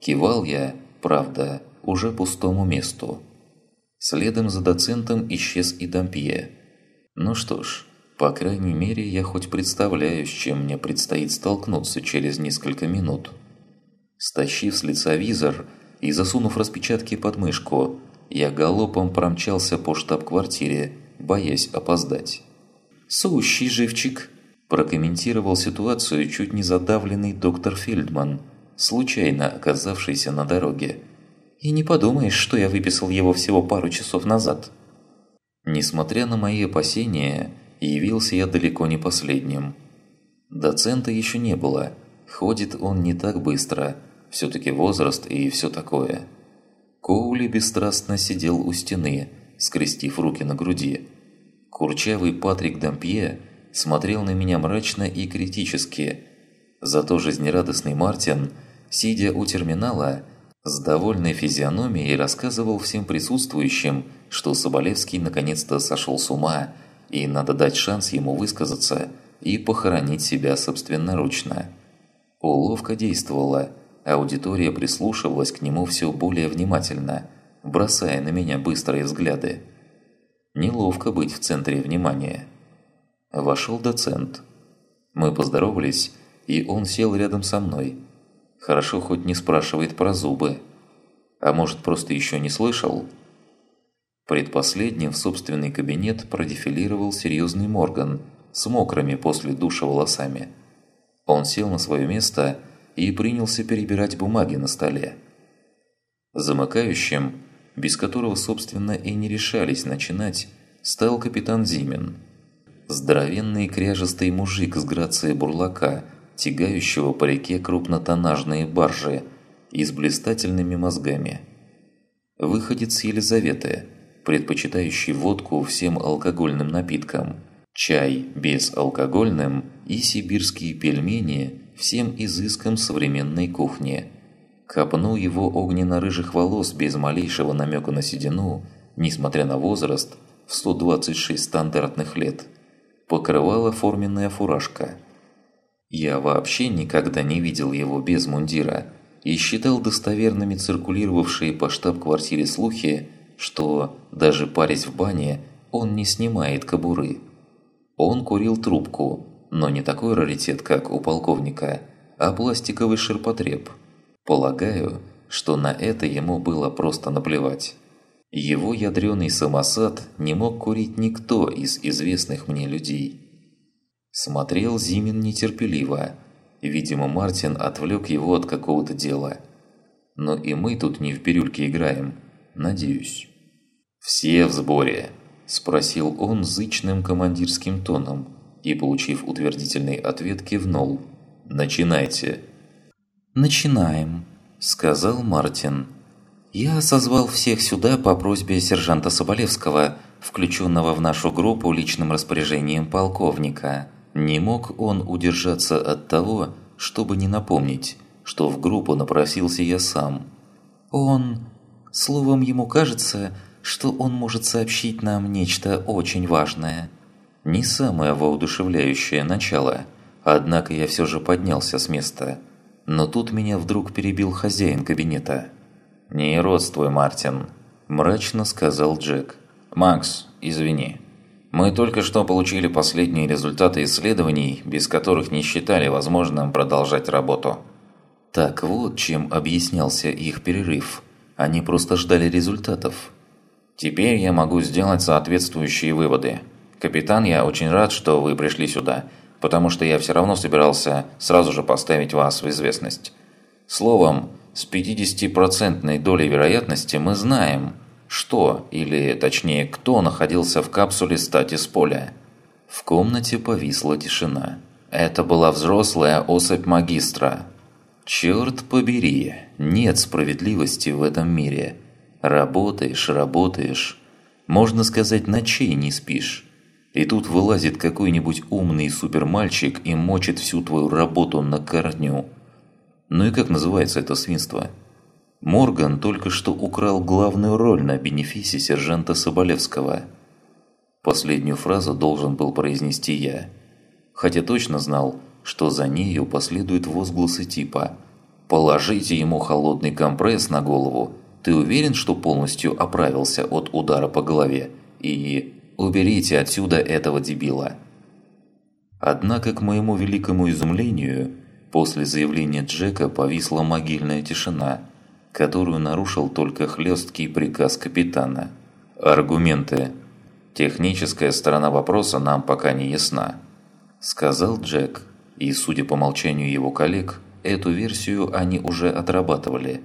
[SPEAKER 1] Кивал я, правда, уже пустому месту. Следом за доцентом исчез и Дампье. Ну что ж, по крайней мере, я хоть представляю, с чем мне предстоит столкнуться через несколько минут. Стащив с лица визор и засунув распечатки под мышку, я галопом промчался по штаб-квартире, боясь опоздать. «Сущий живчик!» – прокомментировал ситуацию чуть не задавленный доктор Фельдман, случайно оказавшийся на дороге. «И не подумаешь, что я выписал его всего пару часов назад». Несмотря на мои опасения, явился я далеко не последним. Доцента еще не было, ходит он не так быстро, все-таки возраст и все такое. Коули бесстрастно сидел у стены, скрестив руки на груди. Курчавый Патрик Дампье смотрел на меня мрачно и критически. Зато жизнерадостный Мартин, сидя у терминала, с довольной физиономией рассказывал всем присутствующим, что Соболевский наконец-то сошел с ума и надо дать шанс ему высказаться и похоронить себя собственноручно. Уловка действовала, аудитория прислушивалась к нему все более внимательно, бросая на меня быстрые взгляды. Неловко быть в центре внимания. Вошел доцент. Мы поздоровались, и он сел рядом со мной. Хорошо хоть не спрашивает про зубы. А может, просто еще не слышал?» Предпоследним в собственный кабинет продефилировал серьезный Морган с мокрыми после душа волосами. Он сел на свое место и принялся перебирать бумаги на столе. Замыкающим, без которого, собственно, и не решались начинать, стал капитан Зимин. Здоровенный кряжестый мужик с грацией бурлака, тягающего по реке крупнотоннажные баржи и с блистательными мозгами. Выходит с Елизаветы – предпочитающий водку всем алкогольным напиткам, чай безалкогольным и сибирские пельмени всем изыскам современной кухни. Копну его огненно-рыжих волос без малейшего намека на седину, несмотря на возраст, в 126 стандартных лет, покрывала форменная фуражка. Я вообще никогда не видел его без мундира и считал достоверными циркулировавшие по штаб-квартире слухи, что, даже парясь в бане, он не снимает кобуры. Он курил трубку, но не такой раритет, как у полковника, а пластиковый ширпотреб. Полагаю, что на это ему было просто наплевать. Его ядреный самосад не мог курить никто из известных мне людей. Смотрел Зимин нетерпеливо. Видимо, Мартин отвлек его от какого-то дела. Но и мы тут не в бирюльке играем, надеюсь. «Все в сборе?» – спросил он зычным командирским тоном и, получив утвердительный ответ, кивнул. «Начинайте».
[SPEAKER 3] «Начинаем», – сказал Мартин. «Я созвал всех сюда по просьбе сержанта Соболевского, включенного в нашу группу личным распоряжением полковника. Не мог он удержаться от того, чтобы не напомнить, что в группу напросился я сам. Он, словом, ему кажется, что он может сообщить нам нечто очень важное. Не самое воодушевляющее начало, однако я все же поднялся с места. Но тут меня вдруг перебил хозяин кабинета. «Не родствуй, Мартин», – мрачно сказал Джек. «Макс, извини. Мы только что получили последние результаты исследований, без которых не считали возможным продолжать работу». Так вот, чем объяснялся их перерыв. Они просто ждали результатов. Теперь я могу сделать соответствующие выводы. Капитан, я очень рад, что вы пришли сюда, потому что я все равно собирался сразу же поставить вас в известность. Словом, с 50% долей вероятности мы знаем, что, или точнее кто находился в капсуле статис поля. В комнате повисла тишина. Это была взрослая особь магистра.
[SPEAKER 1] Черт побери, нет справедливости в этом мире. Работаешь, работаешь. Можно сказать, ночей не спишь. И тут вылазит какой-нибудь умный супермальчик и мочит всю твою работу на корню. Ну и как называется это свинство? Морган только что украл главную роль на бенефисе сержанта Соболевского. Последнюю фразу должен был произнести я. Хотя точно знал, что за нею последуют возгласы типа «Положите ему холодный компресс на голову, ты уверен, что полностью оправился от удара по голове?» и Уберите отсюда этого дебила!» Однако, к моему великому изумлению, после заявления Джека повисла могильная тишина, которую нарушил только хлесткий приказ капитана. «Аргументы. Техническая сторона вопроса нам пока не ясна», – сказал Джек, и, судя по молчанию его коллег, эту версию они уже отрабатывали.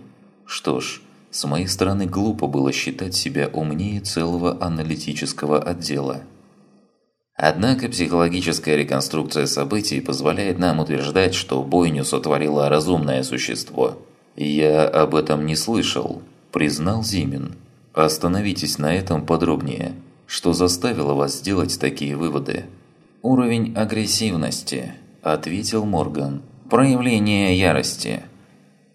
[SPEAKER 1] Что ж, с моей стороны глупо было считать себя умнее целого аналитического отдела. Однако психологическая реконструкция событий позволяет нам утверждать, что бойню сотворило разумное существо. «Я об этом не слышал», – признал Зимин. «Остановитесь на этом подробнее. Что заставило вас сделать такие выводы?»
[SPEAKER 3] «Уровень агрессивности», – ответил Морган. «Проявление ярости».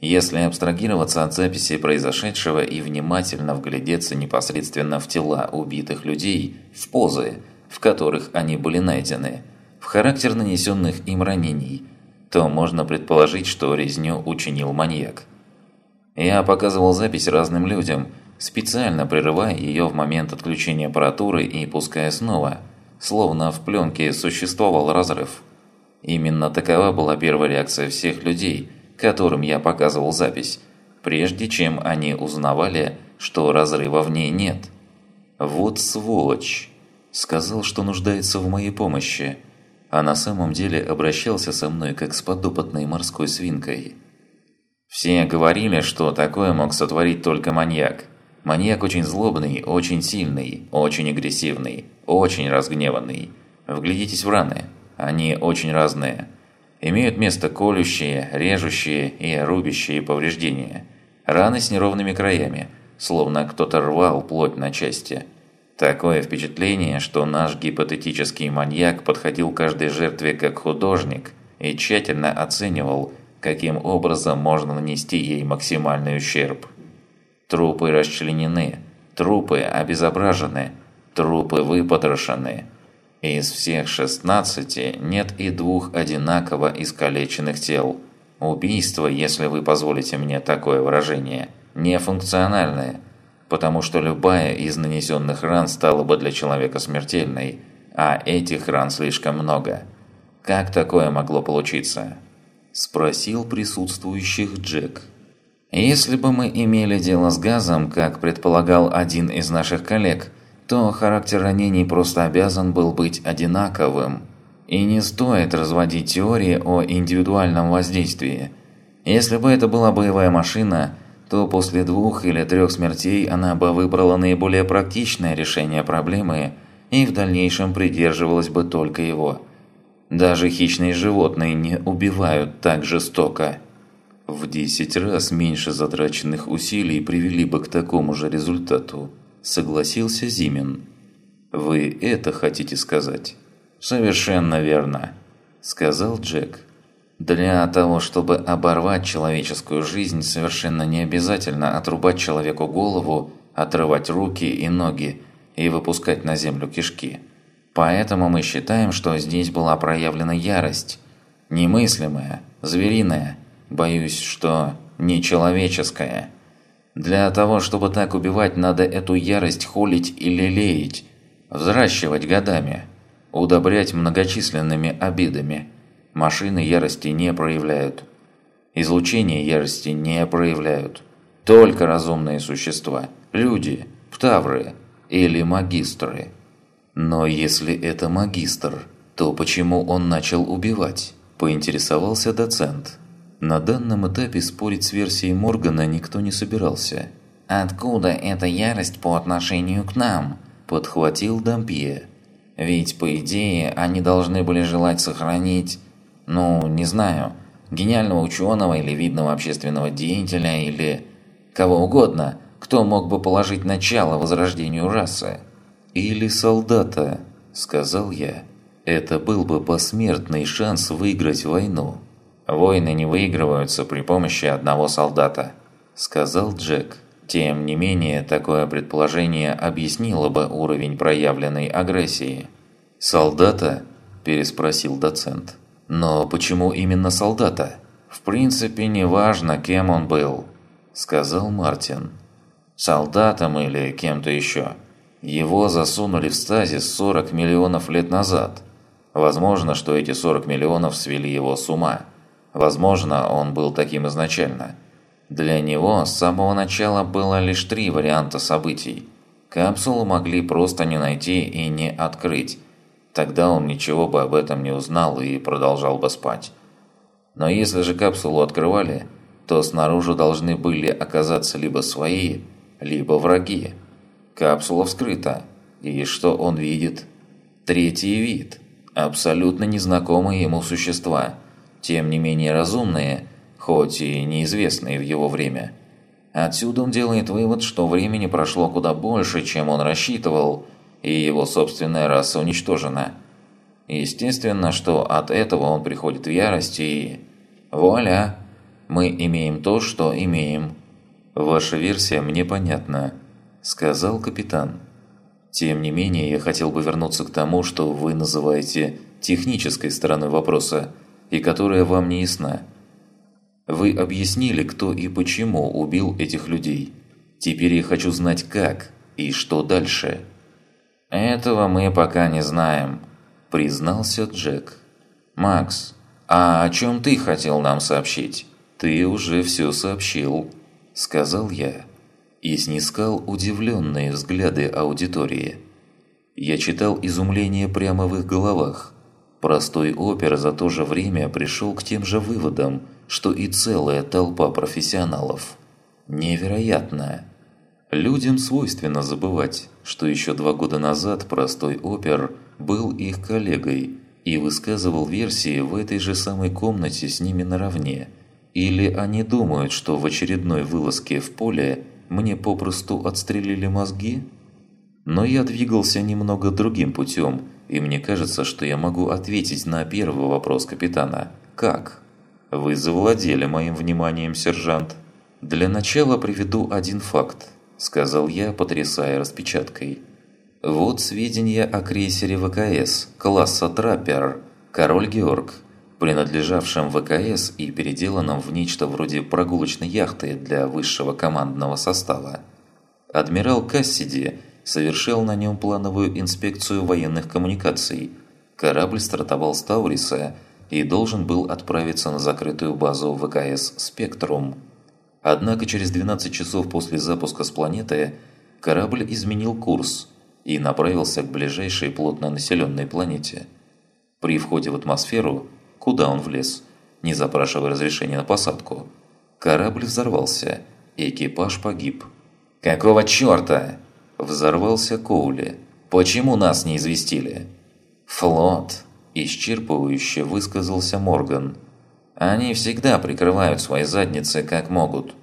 [SPEAKER 3] Если абстрагироваться от записи произошедшего и внимательно вглядеться непосредственно в тела убитых людей, в позы, в которых они были найдены, в характер нанесенных им ранений, то можно предположить, что резню учинил маньяк. Я показывал запись разным людям, специально прерывая ее в момент отключения аппаратуры и пуская снова, словно в пленке существовал разрыв. Именно такова была первая реакция всех людей – которым я показывал запись, прежде чем они узнавали, что разрыва в ней нет. «Вот сволочь!» Сказал, что нуждается в моей помощи, а на самом деле обращался со мной как с подопытной морской свинкой. Все говорили, что такое мог сотворить только маньяк. Маньяк очень злобный, очень сильный, очень агрессивный, очень разгневанный. Вглядитесь в раны, они очень разные – Имеют место колющие, режущие и рубящие повреждения. Раны с неровными краями, словно кто-то рвал плоть на части. Такое впечатление, что наш гипотетический маньяк подходил каждой жертве как художник и тщательно оценивал, каким образом можно нанести ей максимальный ущерб. Трупы расчленены, трупы обезображены, трупы выпотрошены – из всех 16 нет и двух одинаково искалеченных тел. Убийство, если вы позволите мне такое выражение, нефункциональное, потому что любая из нанесенных ран стала бы для человека смертельной, а этих ран слишком много. Как такое могло получиться? Спросил присутствующих Джек. Если бы мы имели дело с газом, как предполагал один из наших коллег – то характер ранений просто обязан был быть одинаковым. И не стоит разводить теории о индивидуальном воздействии. Если бы это была боевая машина, то после двух или трех смертей она бы выбрала наиболее практичное решение проблемы и в дальнейшем придерживалась бы только его. Даже хищные животные не убивают так жестоко. В 10 раз меньше затраченных усилий привели бы к такому же результату согласился Зимин. «Вы это хотите сказать?» «Совершенно верно», – сказал Джек. «Для того, чтобы оборвать человеческую жизнь, совершенно не обязательно отрубать человеку голову, отрывать руки и ноги и выпускать на землю кишки. Поэтому мы считаем, что здесь была проявлена ярость. Немыслимая, звериная, боюсь, что нечеловеческая». Для того, чтобы так убивать, надо эту ярость холить и лелеять, взращивать годами, удобрять многочисленными обидами. Машины ярости не проявляют. Излучение ярости не проявляют. Только разумные существа, люди, птавры или магистры. Но если это магистр, то почему он начал убивать? Поинтересовался доцент. На данном этапе спорить с версией Моргана никто не собирался. «Откуда эта ярость по отношению к нам?» – подхватил Дампье. «Ведь, по идее, они должны были желать сохранить... Ну, не знаю,
[SPEAKER 2] Гениального ученого или видного общественного деятеля или кого угодно, кто мог бы положить начало возрождению расы.
[SPEAKER 1] «Или солдата», – сказал я. «Это был бы посмертный шанс выиграть войну».
[SPEAKER 2] «Войны не выигрываются при помощи одного солдата», – сказал Джек. Тем не менее, такое предположение объяснило бы уровень проявленной агрессии.
[SPEAKER 1] «Солдата?» – переспросил доцент. «Но почему именно солдата?»
[SPEAKER 2] «В принципе, не важно, кем он был», – сказал Мартин. «Солдатом или кем-то еще. Его засунули в стазис 40 миллионов лет назад. Возможно, что эти 40 миллионов свели его с ума. Возможно, он был таким изначально». Для него с самого начала было лишь три варианта событий. Капсулу могли просто не найти и не открыть. Тогда он ничего бы об этом не узнал и продолжал бы спать. Но если же капсулу открывали, то снаружи должны были оказаться либо свои, либо враги. Капсула вскрыта, и что он видит? Третий вид. Абсолютно незнакомые ему существа, тем не менее разумные – хоть и неизвестные в его время. Отсюда он делает вывод, что времени прошло куда больше, чем он рассчитывал, и его собственная раса уничтожена. Естественно, что от этого он приходит в ярость и... Вуаля! Мы имеем то, что имеем.
[SPEAKER 1] «Ваша версия мне понятна», – сказал капитан. «Тем не менее, я хотел бы вернуться к тому, что вы называете технической стороной вопроса, и которая вам не ясна. Вы объяснили, кто и почему убил этих людей. Теперь я хочу знать, как и что дальше».
[SPEAKER 2] «Этого мы пока не знаем», – признался Джек. «Макс, а о чем ты хотел нам сообщить?»
[SPEAKER 1] «Ты уже все сообщил», – сказал я. И снискал удивленные взгляды аудитории. Я читал изумление прямо в их головах. Простой опер за то же время пришел к тем же выводам – что и целая толпа профессионалов. Невероятно! Людям свойственно забывать, что еще два года назад простой опер был их коллегой и высказывал версии в этой же самой комнате с ними наравне. Или они думают, что в очередной вылазке в поле мне попросту отстрелили мозги? Но я двигался немного другим путем, и мне кажется, что я могу ответить на первый вопрос капитана «Как?». Вы завладели моим вниманием, сержант. Для начала приведу один факт, сказал я, потрясая распечаткой. Вот сведения о крейсере ВКС класса Траппер «Король Георг», принадлежавшем ВКС и переделанном в нечто вроде прогулочной яхты для высшего командного состава. Адмирал Кассиди совершил на нем плановую инспекцию военных коммуникаций. Корабль стартовал с Тауриса – и должен был отправиться на закрытую базу ВКС «Спектрум». Однако через 12 часов после запуска с планеты корабль изменил курс и направился к ближайшей плотно населенной планете. При входе в атмосферу, куда он влез, не запрашивая разрешения на посадку, корабль взорвался, и экипаж погиб.
[SPEAKER 2] «Какого чёрта?» – взорвался Коули. «Почему нас не известили?» «Флот», Исчерпывающе высказался Морган. Они всегда прикрывают свои задницы как могут.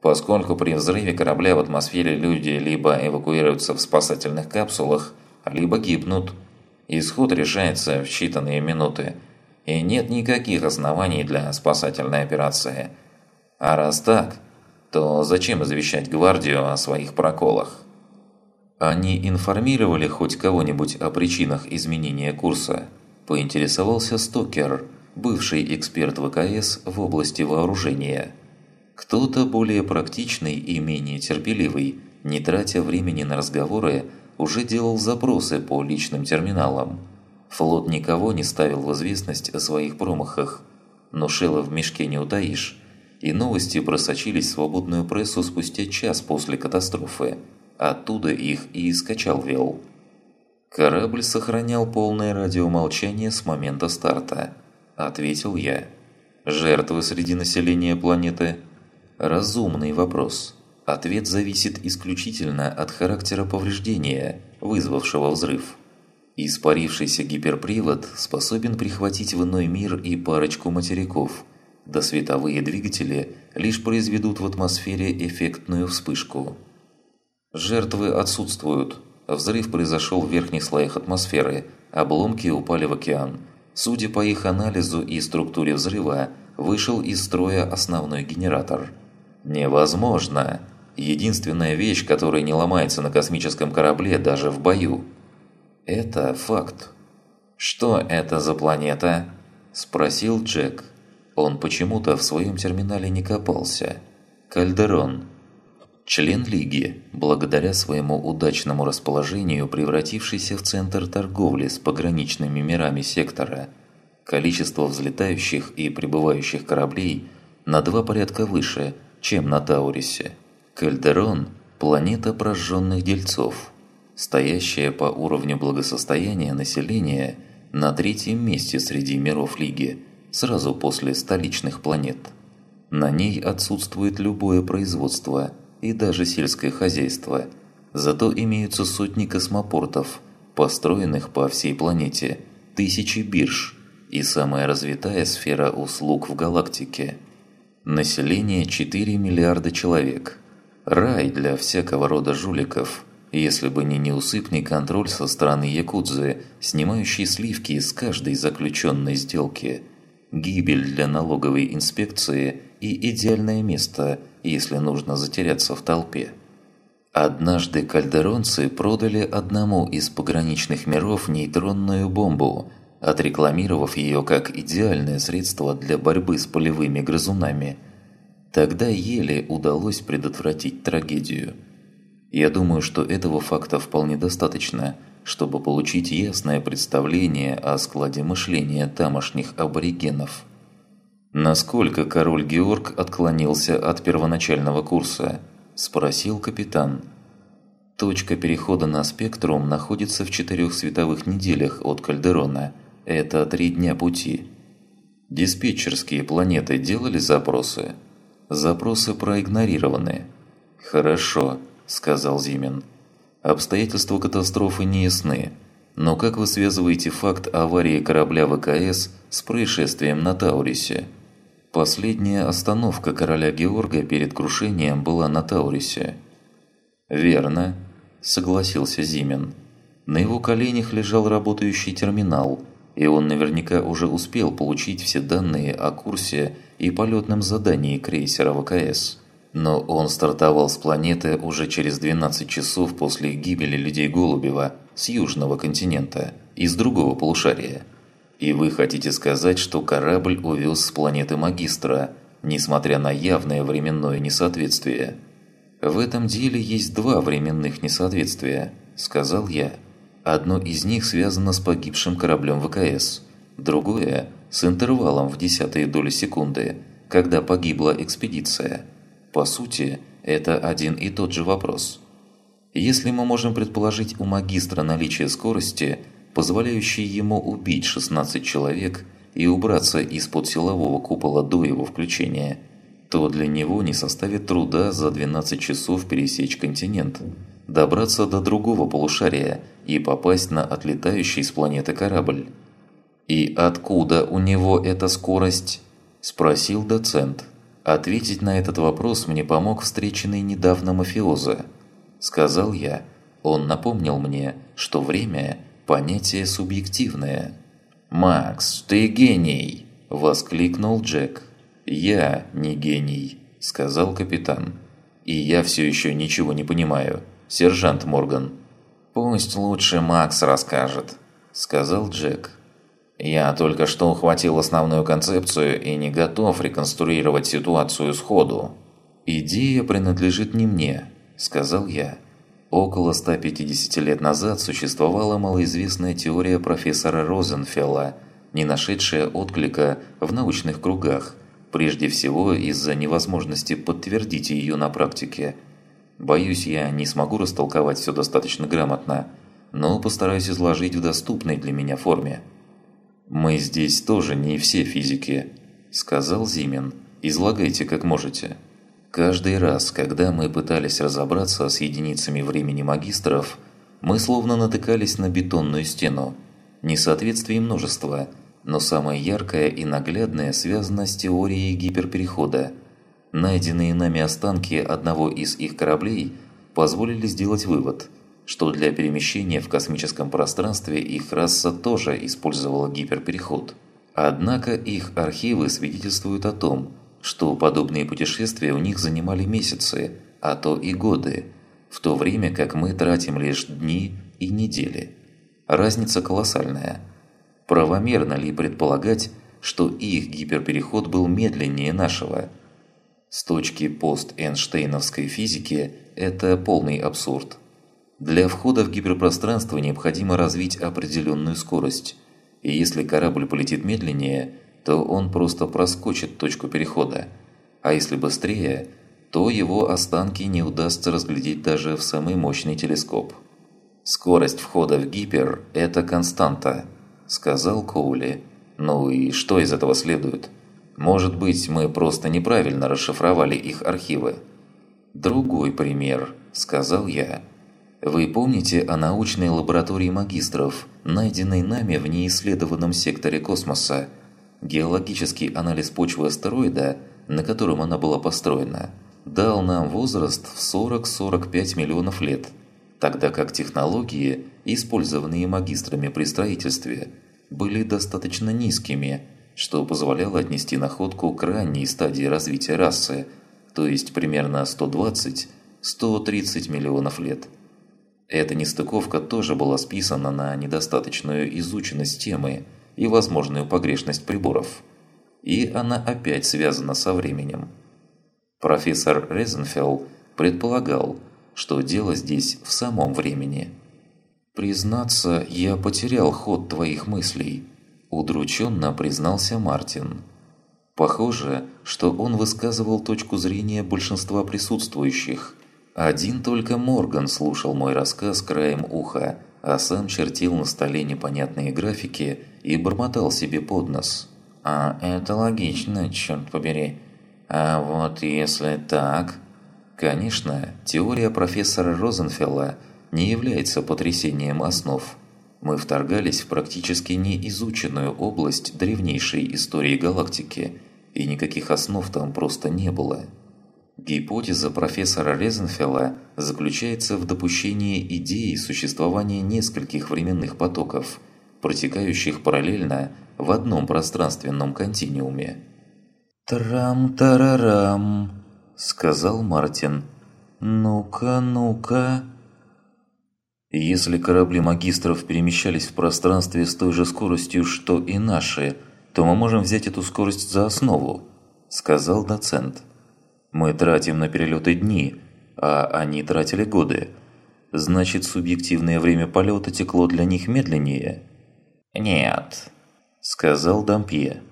[SPEAKER 2] Поскольку при взрыве корабля в атмосфере люди либо эвакуируются в спасательных капсулах, либо гибнут. Исход решается в считанные минуты, и нет никаких оснований для спасательной операции. А раз так, то зачем извещать гвардию о своих проколах?
[SPEAKER 1] Они информировали хоть кого-нибудь о причинах изменения курса? поинтересовался Стокер, бывший эксперт ВКС в области вооружения. Кто-то более практичный и менее терпеливый, не тратя времени на разговоры, уже делал запросы по личным терминалам. Флот никого не ставил в известность о своих промахах, но шело в мешке не утаишь, и новости просочились в свободную прессу спустя час после катастрофы. Оттуда их и скачал Вел. «Корабль сохранял полное радиомолчание с момента старта», – ответил я. «Жертвы среди населения планеты?» Разумный вопрос. Ответ зависит исключительно от характера повреждения, вызвавшего взрыв. Испарившийся гиперпривод способен прихватить в иной мир и парочку материков. Да световые двигатели лишь произведут в атмосфере эффектную вспышку. Жертвы отсутствуют. Взрыв произошел в верхних слоях атмосферы, обломки упали в океан. Судя по их анализу и структуре взрыва, вышел из строя основной генератор. Невозможно! Единственная вещь, которая не ломается на космическом корабле даже в бою. Это факт. «Что это за планета?» – спросил Джек. Он почему-то в своем терминале не копался. Кальдерон. Член Лиги, благодаря своему удачному расположению, превратившийся в центр торговли с пограничными мирами сектора. Количество взлетающих и прибывающих кораблей на два порядка выше, чем на Таурисе. Кальдерон – планета прожженных дельцов, стоящая по уровню благосостояния населения на третьем месте среди миров Лиги, сразу после столичных планет. На ней отсутствует любое производство и даже сельское хозяйство, зато имеются сотни космопортов, построенных по всей планете, тысячи бирж и самая развитая сфера услуг в галактике. Население 4 миллиарда человек – Рай для всякого рода жуликов, если бы не неусыпный контроль со стороны Якудзы, снимающий сливки из каждой заключенной сделки. Гибель для налоговой инспекции и идеальное место, если нужно затеряться в толпе. Однажды кальдеронцы продали одному из пограничных миров нейтронную бомбу, отрекламировав ее как идеальное средство для борьбы с полевыми грызунами – Тогда еле удалось предотвратить трагедию. Я думаю, что этого факта вполне достаточно, чтобы получить ясное представление о складе мышления тамошних аборигенов. «Насколько король Георг отклонился от первоначального курса?» – спросил капитан. Точка перехода на спектрум находится в четырех световых неделях от Кальдерона. Это три дня пути. Диспетчерские планеты делали запросы – Запросы проигнорированы. «Хорошо», – сказал Зимин. «Обстоятельства катастрофы не ясны, но как вы связываете факт аварии корабля ВКС с происшествием на Таурисе?» Последняя остановка короля Георга перед крушением была на Таурисе. «Верно», – согласился Зимин. На его коленях лежал работающий терминал, и он наверняка уже успел получить все данные о курсе и полетном задании крейсера ВКС. Но он стартовал с планеты уже через 12 часов после гибели людей Голубева с южного континента, из другого полушария. И вы хотите сказать, что корабль увез с планеты Магистра, несмотря на явное временное несоответствие? «В этом деле есть два временных несоответствия», – сказал я. «Одно из них связано с погибшим кораблем ВКС, другое – с интервалом в десятые доли секунды, когда погибла экспедиция. По сути, это один и тот же вопрос. Если мы можем предположить у магистра наличие скорости, позволяющей ему убить 16 человек и убраться из-под силового купола до его включения, то для него не составит труда за 12 часов пересечь континент, добраться до другого полушария и попасть на отлетающий с планеты корабль. «И откуда у него эта скорость?» – спросил доцент. Ответить на этот вопрос мне помог встреченный недавно мафиоза. Сказал я. Он напомнил мне, что время – понятие субъективное. «Макс, ты гений!» – воскликнул Джек. «Я не гений», – сказал капитан. «И я все еще ничего не понимаю, сержант Морган». «Пусть лучше Макс расскажет», – сказал Джек. Я только что ухватил основную концепцию и не готов реконструировать ситуацию сходу. «Идея принадлежит не мне», – сказал я. Около 150 лет назад существовала малоизвестная теория профессора Розенфелла, не нашедшая отклика в научных кругах, прежде всего из-за невозможности подтвердить ее на практике. Боюсь, я не смогу растолковать все достаточно грамотно, но постараюсь изложить в доступной для меня форме. «Мы здесь тоже не все физики», – сказал Зимин. «Излагайте как можете». Каждый раз, когда мы пытались разобраться с единицами времени магистров, мы словно натыкались на бетонную стену. Несоответствие множества, но самое яркое и наглядное связано с теорией гиперперехода. Найденные нами останки одного из их кораблей позволили сделать вывод, что для перемещения в космическом пространстве их раса тоже использовала гиперпереход. Однако их архивы свидетельствуют о том, что подобные путешествия у них занимали месяцы, а то и годы, в то время как мы тратим лишь дни и недели. Разница колоссальная. Правомерно ли предполагать, что их гиперпереход был медленнее нашего? С точки пост-Эйнштейновской физики это полный абсурд. Для входа в гиперпространство необходимо развить определенную скорость, и если корабль полетит медленнее, то он просто проскочит точку перехода, а если быстрее, то его останки не удастся разглядеть даже в самый мощный телескоп. «Скорость входа в гипер – это константа», – сказал Коули. «Ну и что из этого следует? Может быть, мы просто неправильно расшифровали их архивы?» «Другой пример», – сказал я. «Вы помните о научной лаборатории магистров, найденной нами в неисследованном секторе космоса? Геологический анализ почвы астероида, на котором она была построена, дал нам возраст в 40-45 миллионов лет – тогда как технологии, использованные магистрами при строительстве, были достаточно низкими, что позволяло отнести находку к ранней стадии развития расы, то есть примерно 120-130 миллионов лет. Эта нестыковка тоже была списана на недостаточную изученность темы и возможную погрешность приборов. И она опять связана со временем. Профессор Резенфелл предполагал, что дело здесь в самом времени. «Признаться, я потерял ход твоих мыслей», – удрученно признался Мартин. Похоже, что он высказывал точку зрения большинства присутствующих. Один только Морган слушал мой рассказ краем уха, а сам чертил на столе непонятные графики и бормотал себе под нос. «А это логично, черт побери. А вот если так...» Конечно, теория профессора Розенфелла не является потрясением основ. Мы вторгались в практически неизученную область древнейшей истории галактики, и никаких основ там просто не было. Гипотеза профессора Резенфелла заключается в допущении идеи существования нескольких временных потоков, протекающих параллельно в одном пространственном континууме. «Трам-тарарам!» сказал Мартин. «Ну-ка, ну-ка...» «Если корабли магистров перемещались в пространстве с той же скоростью, что и наши, то мы можем взять эту скорость за основу», – сказал доцент. «Мы тратим на перелеты дни, а они тратили годы. Значит, субъективное время полета текло для них медленнее?»
[SPEAKER 2] «Нет», –
[SPEAKER 1] сказал Дампье.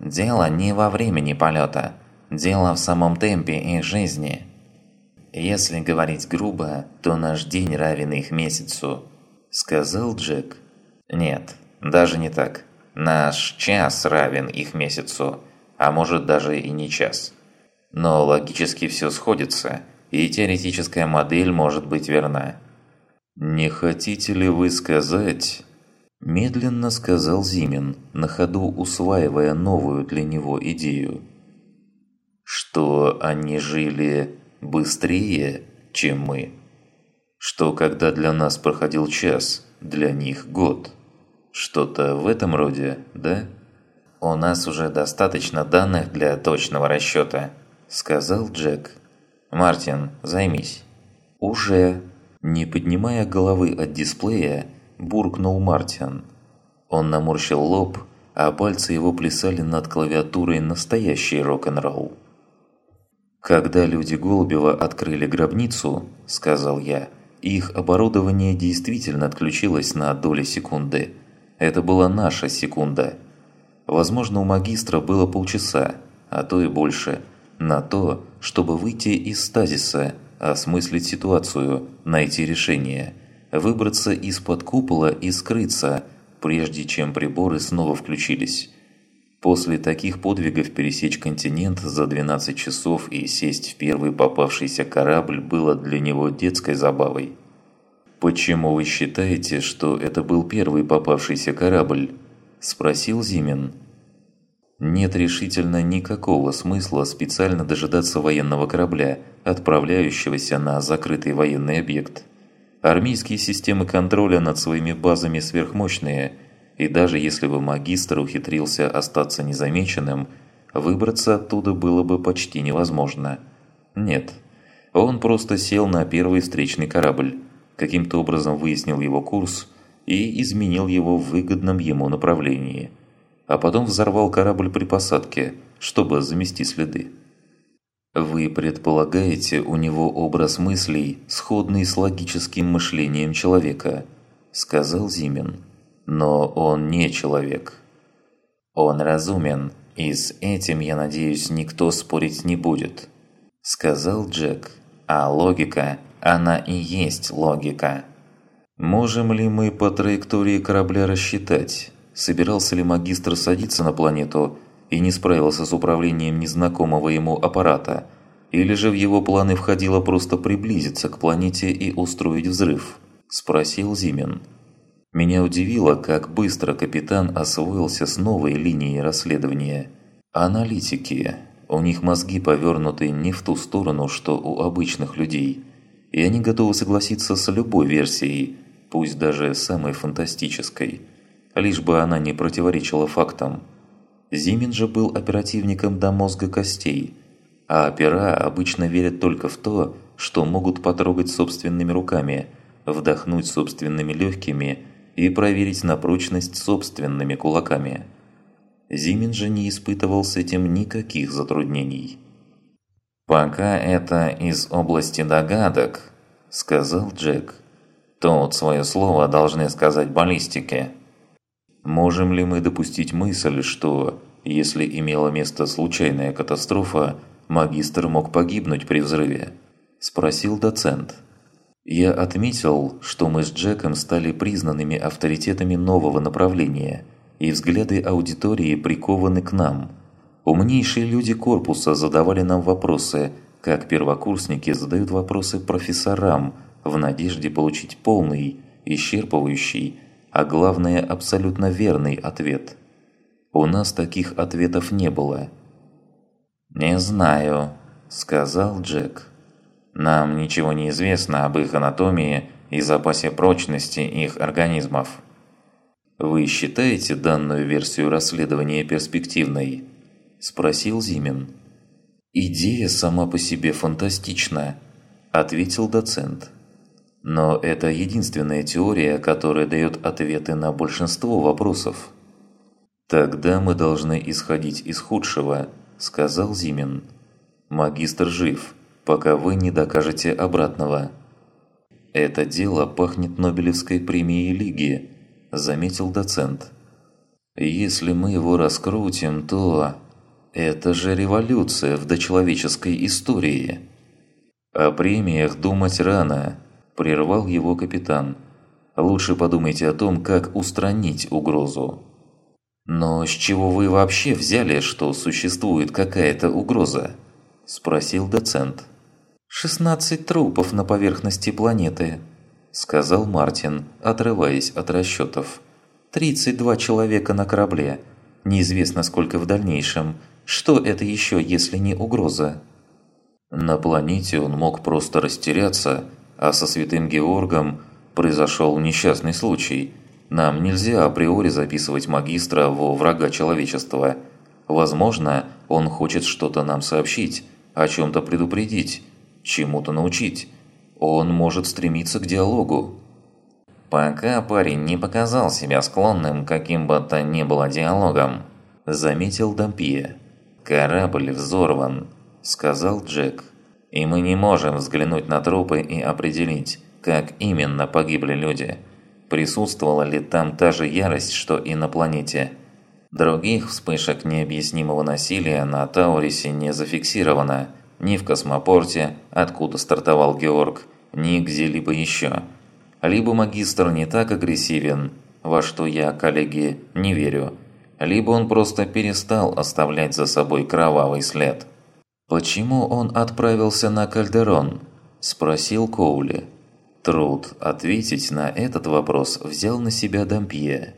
[SPEAKER 2] «Дело не во времени полета». Дело в самом темпе их жизни. Если говорить грубо, то наш день равен их месяцу, сказал Джек. Нет, даже не так. Наш час равен их месяцу, а может даже и не час. Но логически все сходится, и теоретическая модель может быть верна.
[SPEAKER 1] «Не хотите ли вы сказать...» Медленно сказал Зимин, на ходу усваивая новую для него идею что они жили быстрее, чем мы. Что когда для нас проходил час, для них год. Что-то в этом роде, да?
[SPEAKER 2] «У нас уже достаточно данных для точного расчета», – сказал Джек. «Мартин, займись».
[SPEAKER 1] «Уже». Не поднимая головы от дисплея, буркнул Мартин. Он наморщил лоб, а пальцы его плясали над клавиатурой настоящий рок-н-ролл. «Когда люди Голубева открыли гробницу, — сказал я, — их оборудование действительно отключилось на доли секунды. Это была наша секунда. Возможно, у магистра было полчаса, а то и больше, на то, чтобы выйти из стазиса, осмыслить ситуацию, найти решение, выбраться из-под купола и скрыться, прежде чем приборы снова включились». После таких подвигов пересечь континент за 12 часов и сесть в первый попавшийся корабль было для него детской забавой. «Почему вы считаете, что это был первый попавшийся корабль?» – спросил Зимин. Нет решительно никакого смысла специально дожидаться военного корабля, отправляющегося на закрытый военный объект. Армейские системы контроля над своими базами сверхмощные, и даже если бы магистр ухитрился остаться незамеченным, выбраться оттуда было бы почти невозможно. Нет, он просто сел на первый встречный корабль, каким-то образом выяснил его курс и изменил его в выгодном ему направлении – а потом взорвал корабль при посадке, чтобы замести следы. Вы предполагаете у него образ мыслей, сходный с логическим мышлением человека, сказал Зимин. Но он не человек. Он разумен, и с этим, я надеюсь, никто спорить не будет, сказал Джек. А логика, она и есть логика. Можем ли мы по траектории корабля рассчитать, собирался ли магистр садиться на планету и не справился с управлением незнакомого ему аппарата, или же в его планы входило просто приблизиться к планете и устроить взрыв? Спросил Зимин. Меня удивило, как быстро капитан освоился с новой линией расследования. Аналитики. У них мозги повернуты не в ту сторону, что у обычных людей. И они готовы согласиться с любой версией, пусть даже самой фантастической – лишь бы она не противоречила фактам. Зимин же был оперативником до мозга костей, а опера обычно верят только в то, что могут потрогать собственными руками, вдохнуть собственными легкими и проверить на прочность собственными кулаками. Зимин же не испытывал с этим никаких затруднений.
[SPEAKER 2] «Пока это из области догадок», – сказал Джек. «Тут свое слово должны сказать баллистики».
[SPEAKER 1] Можем ли мы допустить мысль, что, если имела место случайная катастрофа, магистр мог погибнуть при взрыве? Спросил доцент. Я отметил, что мы с Джеком стали признанными авторитетами нового направления, и взгляды аудитории прикованы к нам. Умнейшие люди корпуса задавали нам вопросы, как первокурсники задают вопросы профессорам, в надежде получить полный, исчерпывающий, а главное абсолютно верный ответ. У нас таких ответов не было.
[SPEAKER 2] «Не знаю», – сказал Джек. «Нам ничего не известно об их анатомии и запасе прочности их организмов».
[SPEAKER 1] «Вы считаете данную версию расследования перспективной?» – спросил Зимин. «Идея сама по себе фантастична», – ответил доцент. Но это единственная теория, которая дает ответы на большинство вопросов. «Тогда мы должны исходить из худшего», – сказал Зимин. «Магистр жив, пока вы не докажете обратного». «Это дело пахнет Нобелевской премией Лиги», – заметил доцент. «Если мы его раскрутим, то...» «Это же революция в дочеловеческой истории». «О премиях думать рано», Прервал его капитан. Лучше подумайте о том, как устранить угрозу. «Но с чего вы вообще взяли, что существует какая-то угроза?» – спросил доцент. «Шестнадцать трупов на поверхности планеты», – сказал Мартин, отрываясь от расчетов. «Тридцать два человека на корабле. Неизвестно, сколько в дальнейшем. Что это еще, если не угроза?» На планете он мог просто растеряться а со святым Георгом произошел несчастный случай. Нам нельзя априори записывать магистра во врага человечества. Возможно, он хочет что-то нам сообщить, о чем-то предупредить, чему-то научить. Он может стремиться к диалогу.
[SPEAKER 2] «Пока парень не показал себя склонным каким бы то ни было диалогом», – заметил Дампье. «Корабль взорван», – сказал Джек и мы не можем взглянуть на трупы и определить, как именно погибли люди. Присутствовала ли там та же ярость, что и на планете? Других вспышек необъяснимого насилия на Таурисе не зафиксировано, ни в космопорте, откуда стартовал Георг, ни где-либо еще. Либо магистр не так агрессивен, во что я, коллеги, не верю, либо он просто перестал оставлять за собой кровавый след.
[SPEAKER 1] «Почему он отправился на Кальдерон?» – спросил Коули. Труд ответить на этот вопрос взял на себя Дампье.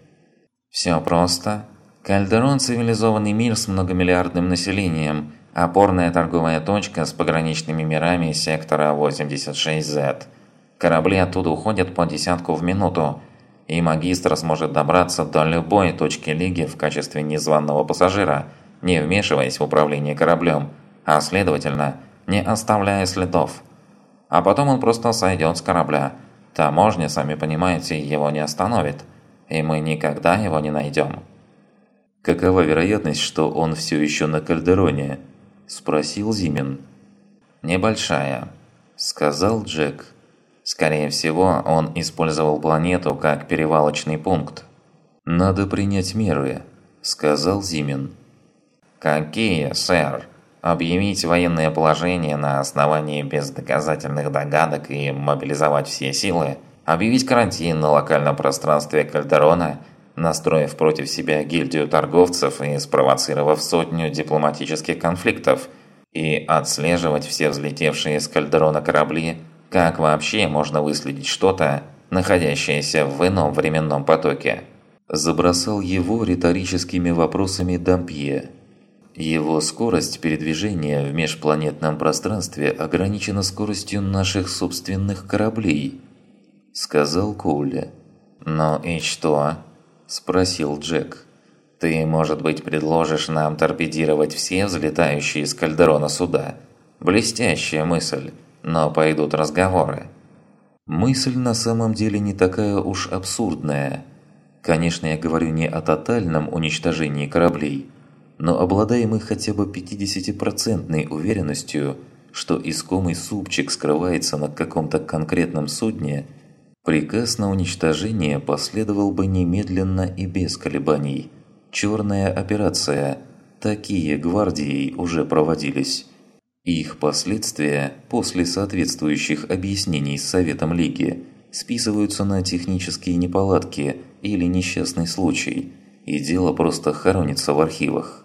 [SPEAKER 2] Все просто. Кальдерон – цивилизованный мир с многомиллиардным населением, опорная торговая точка с пограничными мирами сектора 86Z. Корабли оттуда уходят по десятку в минуту, и магистр сможет добраться до любой точки Лиги в качестве незваного пассажира, не вмешиваясь в управление кораблем, а следовательно, не оставляя следов. А потом он просто сойдет с корабля. Таможня, сами понимаете, его не остановит, и мы никогда его не найдем.
[SPEAKER 1] «Какова вероятность, что он все еще на Кальдероне?» – спросил Зимин.
[SPEAKER 2] «Небольшая», – сказал Джек. «Скорее всего, он использовал планету как перевалочный пункт».
[SPEAKER 1] «Надо принять меры», – сказал Зимин.
[SPEAKER 2] «Какие, сэр?» Объявить военное положение на основании бездоказательных догадок и мобилизовать все силы, объявить карантин на локальном пространстве Кальдерона, настроив против себя гильдию торговцев и спровоцировав сотню дипломатических конфликтов, и отслеживать все взлетевшие с Кальдерона корабли, как вообще можно выследить что-то, находящееся в ином временном потоке.
[SPEAKER 1] Забросал его риторическими вопросами Дампье. Его скорость передвижения в межпланетном пространстве ограничена скоростью наших собственных кораблей, сказал Коуля.
[SPEAKER 2] «Ну и что?» – спросил Джек. «Ты, может быть, предложишь нам торпедировать все взлетающие из Кальдерона суда? Блестящая мысль, но пойдут разговоры».
[SPEAKER 1] Мысль на самом деле не такая уж абсурдная. Конечно, я говорю не о тотальном уничтожении кораблей – но обладаем мы хотя бы 50% уверенностью, что искомый супчик скрывается на каком-то конкретном судне, приказ на уничтожение последовал бы немедленно и без колебаний. Черная операция. Такие гвардией уже проводились. Их последствия, после соответствующих объяснений с Советом Лиги, списываются на технические неполадки или несчастный случай, и дело просто хоронится в архивах.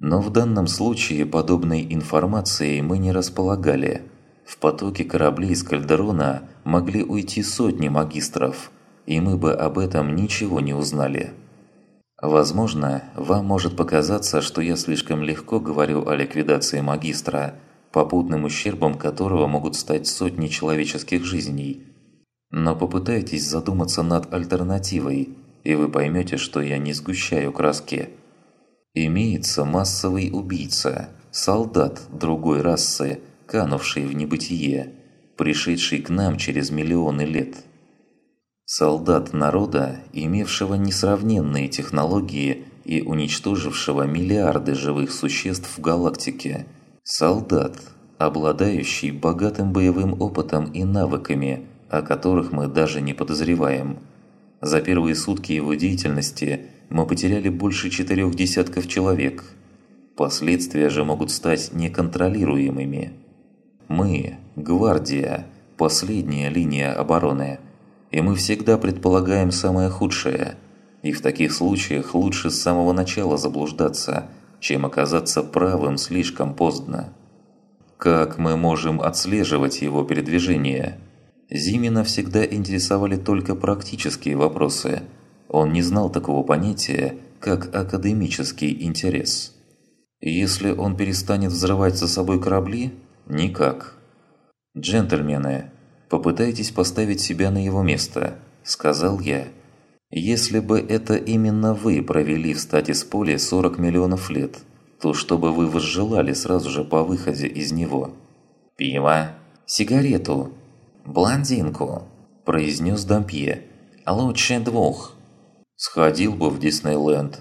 [SPEAKER 1] Но в данном случае подобной информацией мы не располагали. В потоке кораблей из Кальдерона могли уйти сотни магистров, и мы бы об этом ничего не узнали. Возможно, вам может показаться, что я слишком легко говорю о ликвидации магистра, попутным ущербом которого могут стать сотни человеческих жизней. Но попытайтесь задуматься над альтернативой, и вы поймете, что я не сгущаю краски. Имеется массовый убийца, солдат другой расы, канувший в небытие, пришедший к нам через миллионы лет. Солдат народа, имевшего несравненные технологии и уничтожившего миллиарды живых существ в галактике. Солдат, обладающий богатым боевым опытом и навыками, о которых мы даже не подозреваем. За первые сутки его деятельности – мы потеряли больше четырех десятков человек. Последствия же могут стать неконтролируемыми. Мы – гвардия, последняя линия обороны, и мы всегда предполагаем самое худшее. И в таких случаях лучше с самого начала заблуждаться, чем оказаться правым слишком поздно. Как мы можем отслеживать его передвижение? Зимина всегда интересовали только практические вопросы – он не знал такого понятия, как академический интерес. Если он перестанет взрывать за собой корабли – никак. «Джентльмены, попытайтесь поставить себя на его место», – сказал я. «Если бы это именно вы провели в статис поле 40 миллионов лет, то что бы вы возжелали сразу же по выходе из него?»
[SPEAKER 2] «Пиво, сигарету, блондинку», – произнес Дампье. «Лучше двух».
[SPEAKER 1] Сходил бы в Диснейленд.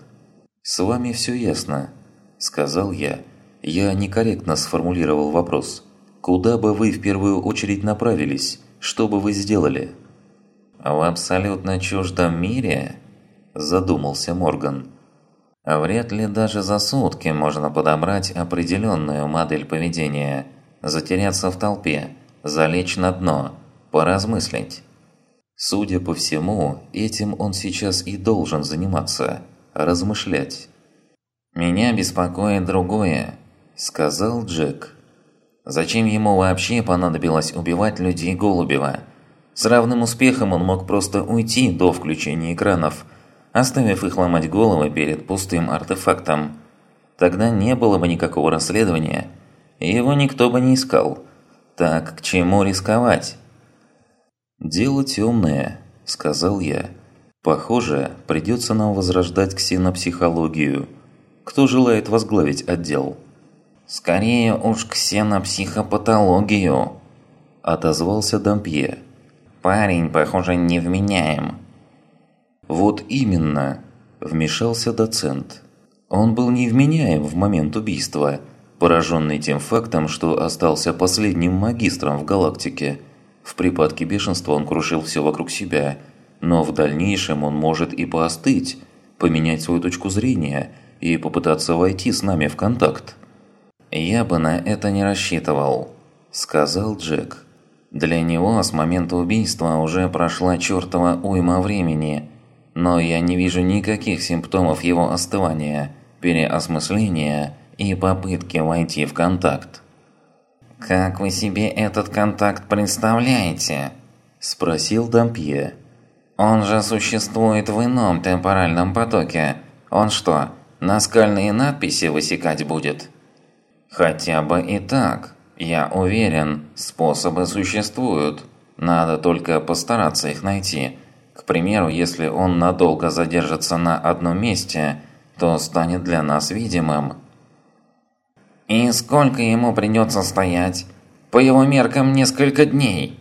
[SPEAKER 1] С вами все ясно, сказал я. Я некорректно сформулировал вопрос. Куда бы вы в первую очередь направились? Что бы вы сделали?
[SPEAKER 2] В абсолютно чуждом мире? Задумался Морган. Вряд ли даже за сутки можно подобрать определенную модель поведения, затеряться в толпе, залечь на дно, поразмыслить.
[SPEAKER 1] Судя по всему, этим он сейчас и должен заниматься, размышлять.
[SPEAKER 2] «Меня беспокоит другое», – сказал Джек. «Зачем ему вообще понадобилось убивать людей Голубева? С равным успехом он мог просто уйти до включения экранов,
[SPEAKER 3] оставив их ломать головы перед пустым артефактом. Тогда не было бы никакого расследования, и его никто бы не искал. Так к чему рисковать?
[SPEAKER 1] «Дело темное», – сказал я. «Похоже, придется нам возрождать ксенопсихологию. Кто желает возглавить отдел?»
[SPEAKER 3] «Скорее уж ксенопсихопатологию», –
[SPEAKER 1] отозвался Дампье.
[SPEAKER 3] «Парень, похоже, невменяем».
[SPEAKER 1] «Вот именно», – вмешался доцент. Он был невменяем в момент убийства, пораженный тем фактом, что остался последним магистром в галактике. В припадке бешенства он крушил все вокруг себя, но в дальнейшем он может и поостыть, поменять свою точку зрения и попытаться войти с нами в контакт.
[SPEAKER 3] «Я бы на это не рассчитывал», – сказал Джек. «Для него с момента убийства уже прошла чертова уйма времени, но я не вижу никаких симптомов его остывания, переосмысления и попытки войти в контакт». «Как вы себе этот контакт представляете?» – спросил Дампье. «Он же существует в ином темпоральном потоке. Он что, наскальные надписи высекать будет?» Хотя бы и так. Я уверен, способы существуют. Надо только постараться их найти. К примеру, если он надолго задержится на одном месте, то станет для нас видимым. И сколько ему придется стоять? По его меркам несколько дней.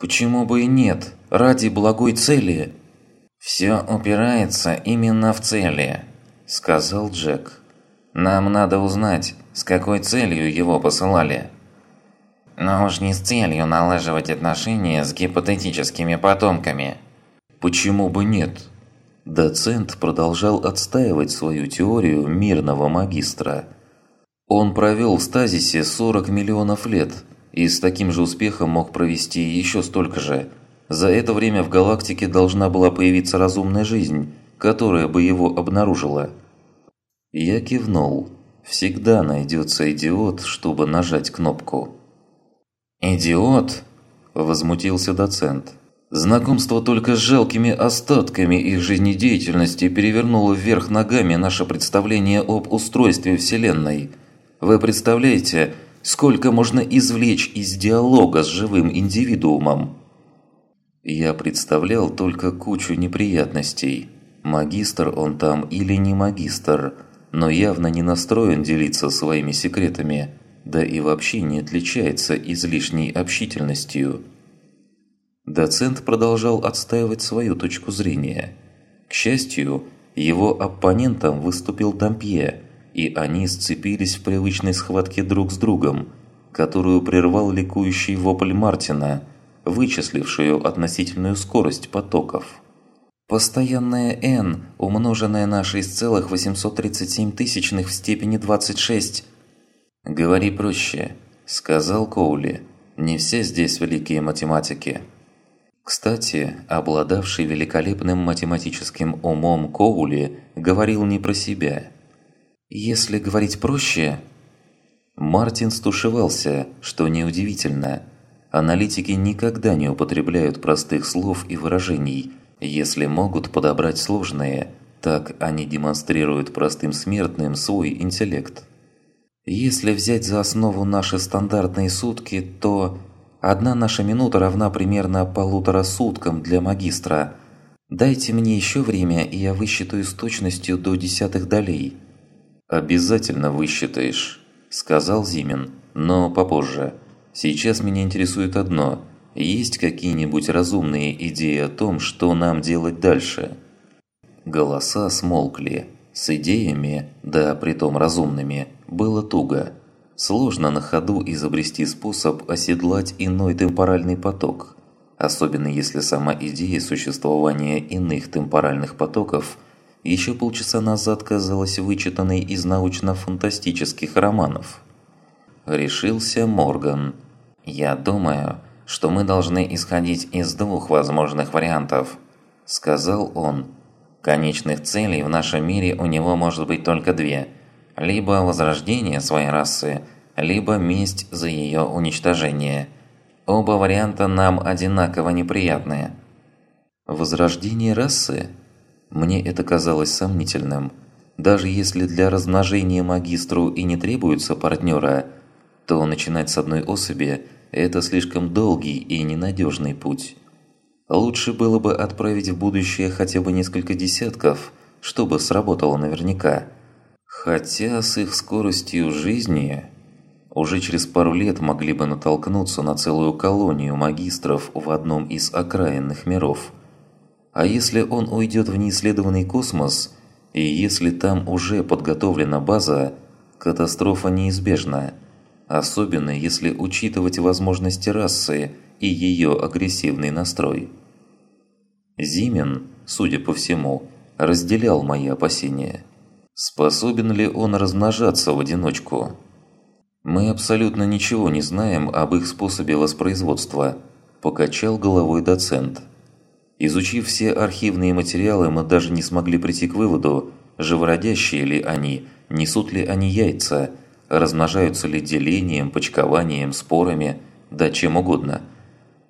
[SPEAKER 1] Почему бы и нет? Ради благой цели.
[SPEAKER 3] Все упирается именно в цели, сказал Джек. Нам надо узнать, с какой целью его посылали. Но уж не с целью налаживать отношения с гипотетическими потомками.
[SPEAKER 1] Почему бы нет? Доцент продолжал отстаивать свою теорию мирного магистра. Он провел в стазисе 40 миллионов лет и с таким же успехом мог провести еще столько же. За это время в галактике должна была появиться разумная жизнь, которая бы его обнаружила. Я кивнул. Всегда найдется идиот, чтобы нажать кнопку.
[SPEAKER 3] «Идиот?»
[SPEAKER 1] – возмутился доцент. «Знакомство только с жалкими остатками их жизнедеятельности перевернуло вверх ногами наше представление об устройстве Вселенной. Вы представляете, сколько можно извлечь из диалога с живым индивидуумом?» Я представлял только кучу неприятностей. Магистр он там или не магистр – но явно не настроен делиться своими секретами, да и вообще не отличается излишней общительностью. Доцент продолжал отстаивать свою точку зрения. К счастью, его оппонентом выступил Дампье, и они сцепились в привычной схватке друг с другом, которую прервал ликующий вопль Мартина, вычислившую относительную скорость потоков.
[SPEAKER 3] Постоянное n, умноженное на 6,837 тысячных в степени 26.
[SPEAKER 1] «Говори проще», – сказал Коули. «Не все здесь великие математики». Кстати, обладавший великолепным математическим умом Коули говорил не про себя.
[SPEAKER 3] «Если говорить проще...»
[SPEAKER 1] Мартин стушевался, что неудивительно. Аналитики никогда не употребляют простых слов и выражений – если могут подобрать сложные, так они демонстрируют простым смертным свой интеллект.
[SPEAKER 3] Если взять за основу наши стандартные сутки, то одна наша минута равна примерно полутора суткам для магистра. Дайте мне еще время, и я высчитаю с точностью до десятых долей.
[SPEAKER 1] «Обязательно высчитаешь», – сказал Зимин, – «но попозже. Сейчас меня интересует одно – есть какие-нибудь разумные идеи о том, что нам делать дальше? Голоса смолкли. С идеями, да притом разумными, было туго. Сложно на ходу изобрести способ оседлать иной темпоральный поток. Особенно если сама идея существования иных темпоральных потоков еще полчаса назад казалась вычитанной из научно-фантастических романов. Решился Морган. «Я думаю, что мы должны исходить из двух возможных вариантов», – сказал он. «Конечных целей в нашем мире у него может быть только две. Либо возрождение своей расы, либо месть за ее уничтожение. Оба варианта нам одинаково неприятны».
[SPEAKER 3] «Возрождение расы?»
[SPEAKER 1] Мне это казалось сомнительным. Даже если для размножения магистру и не требуется партнера, то начинать с одной особи – это слишком долгий и ненадежный путь. Лучше было бы отправить в будущее хотя бы несколько десятков, чтобы сработало наверняка. Хотя с их скоростью жизни уже через пару лет могли бы натолкнуться на целую колонию магистров в одном из окраинных миров. А если он уйдет в неисследованный космос, и если там уже подготовлена база, катастрофа неизбежна. Особенно если учитывать возможности расы и ее агрессивный настрой. Зимин, судя по всему, разделял мои опасения. Способен ли он размножаться в одиночку? Мы абсолютно ничего не знаем об их способе воспроизводства, покачал головой доцент. Изучив все архивные материалы, мы даже не смогли прийти к выводу, живородящие ли они, несут ли они яйца, размножаются ли делением, почкованием, спорами, да чем угодно –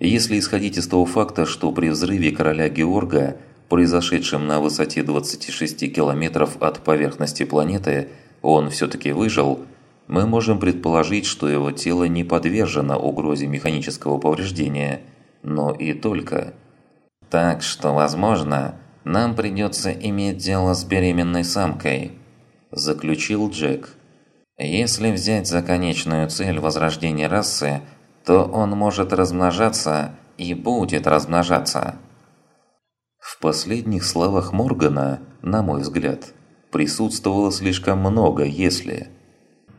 [SPEAKER 1] если исходить из того факта, что при взрыве короля Георга, произошедшем на высоте 26 километров от поверхности планеты, он все-таки выжил, мы можем предположить, что его тело не подвержено угрозе механического повреждения, но и только. Так что, возможно, нам придется иметь дело с беременной самкой, заключил Джек. Если взять за конечную цель возрождения расы – то он может размножаться и будет размножаться. В последних словах Моргана, на мой взгляд, присутствовало слишком много «если».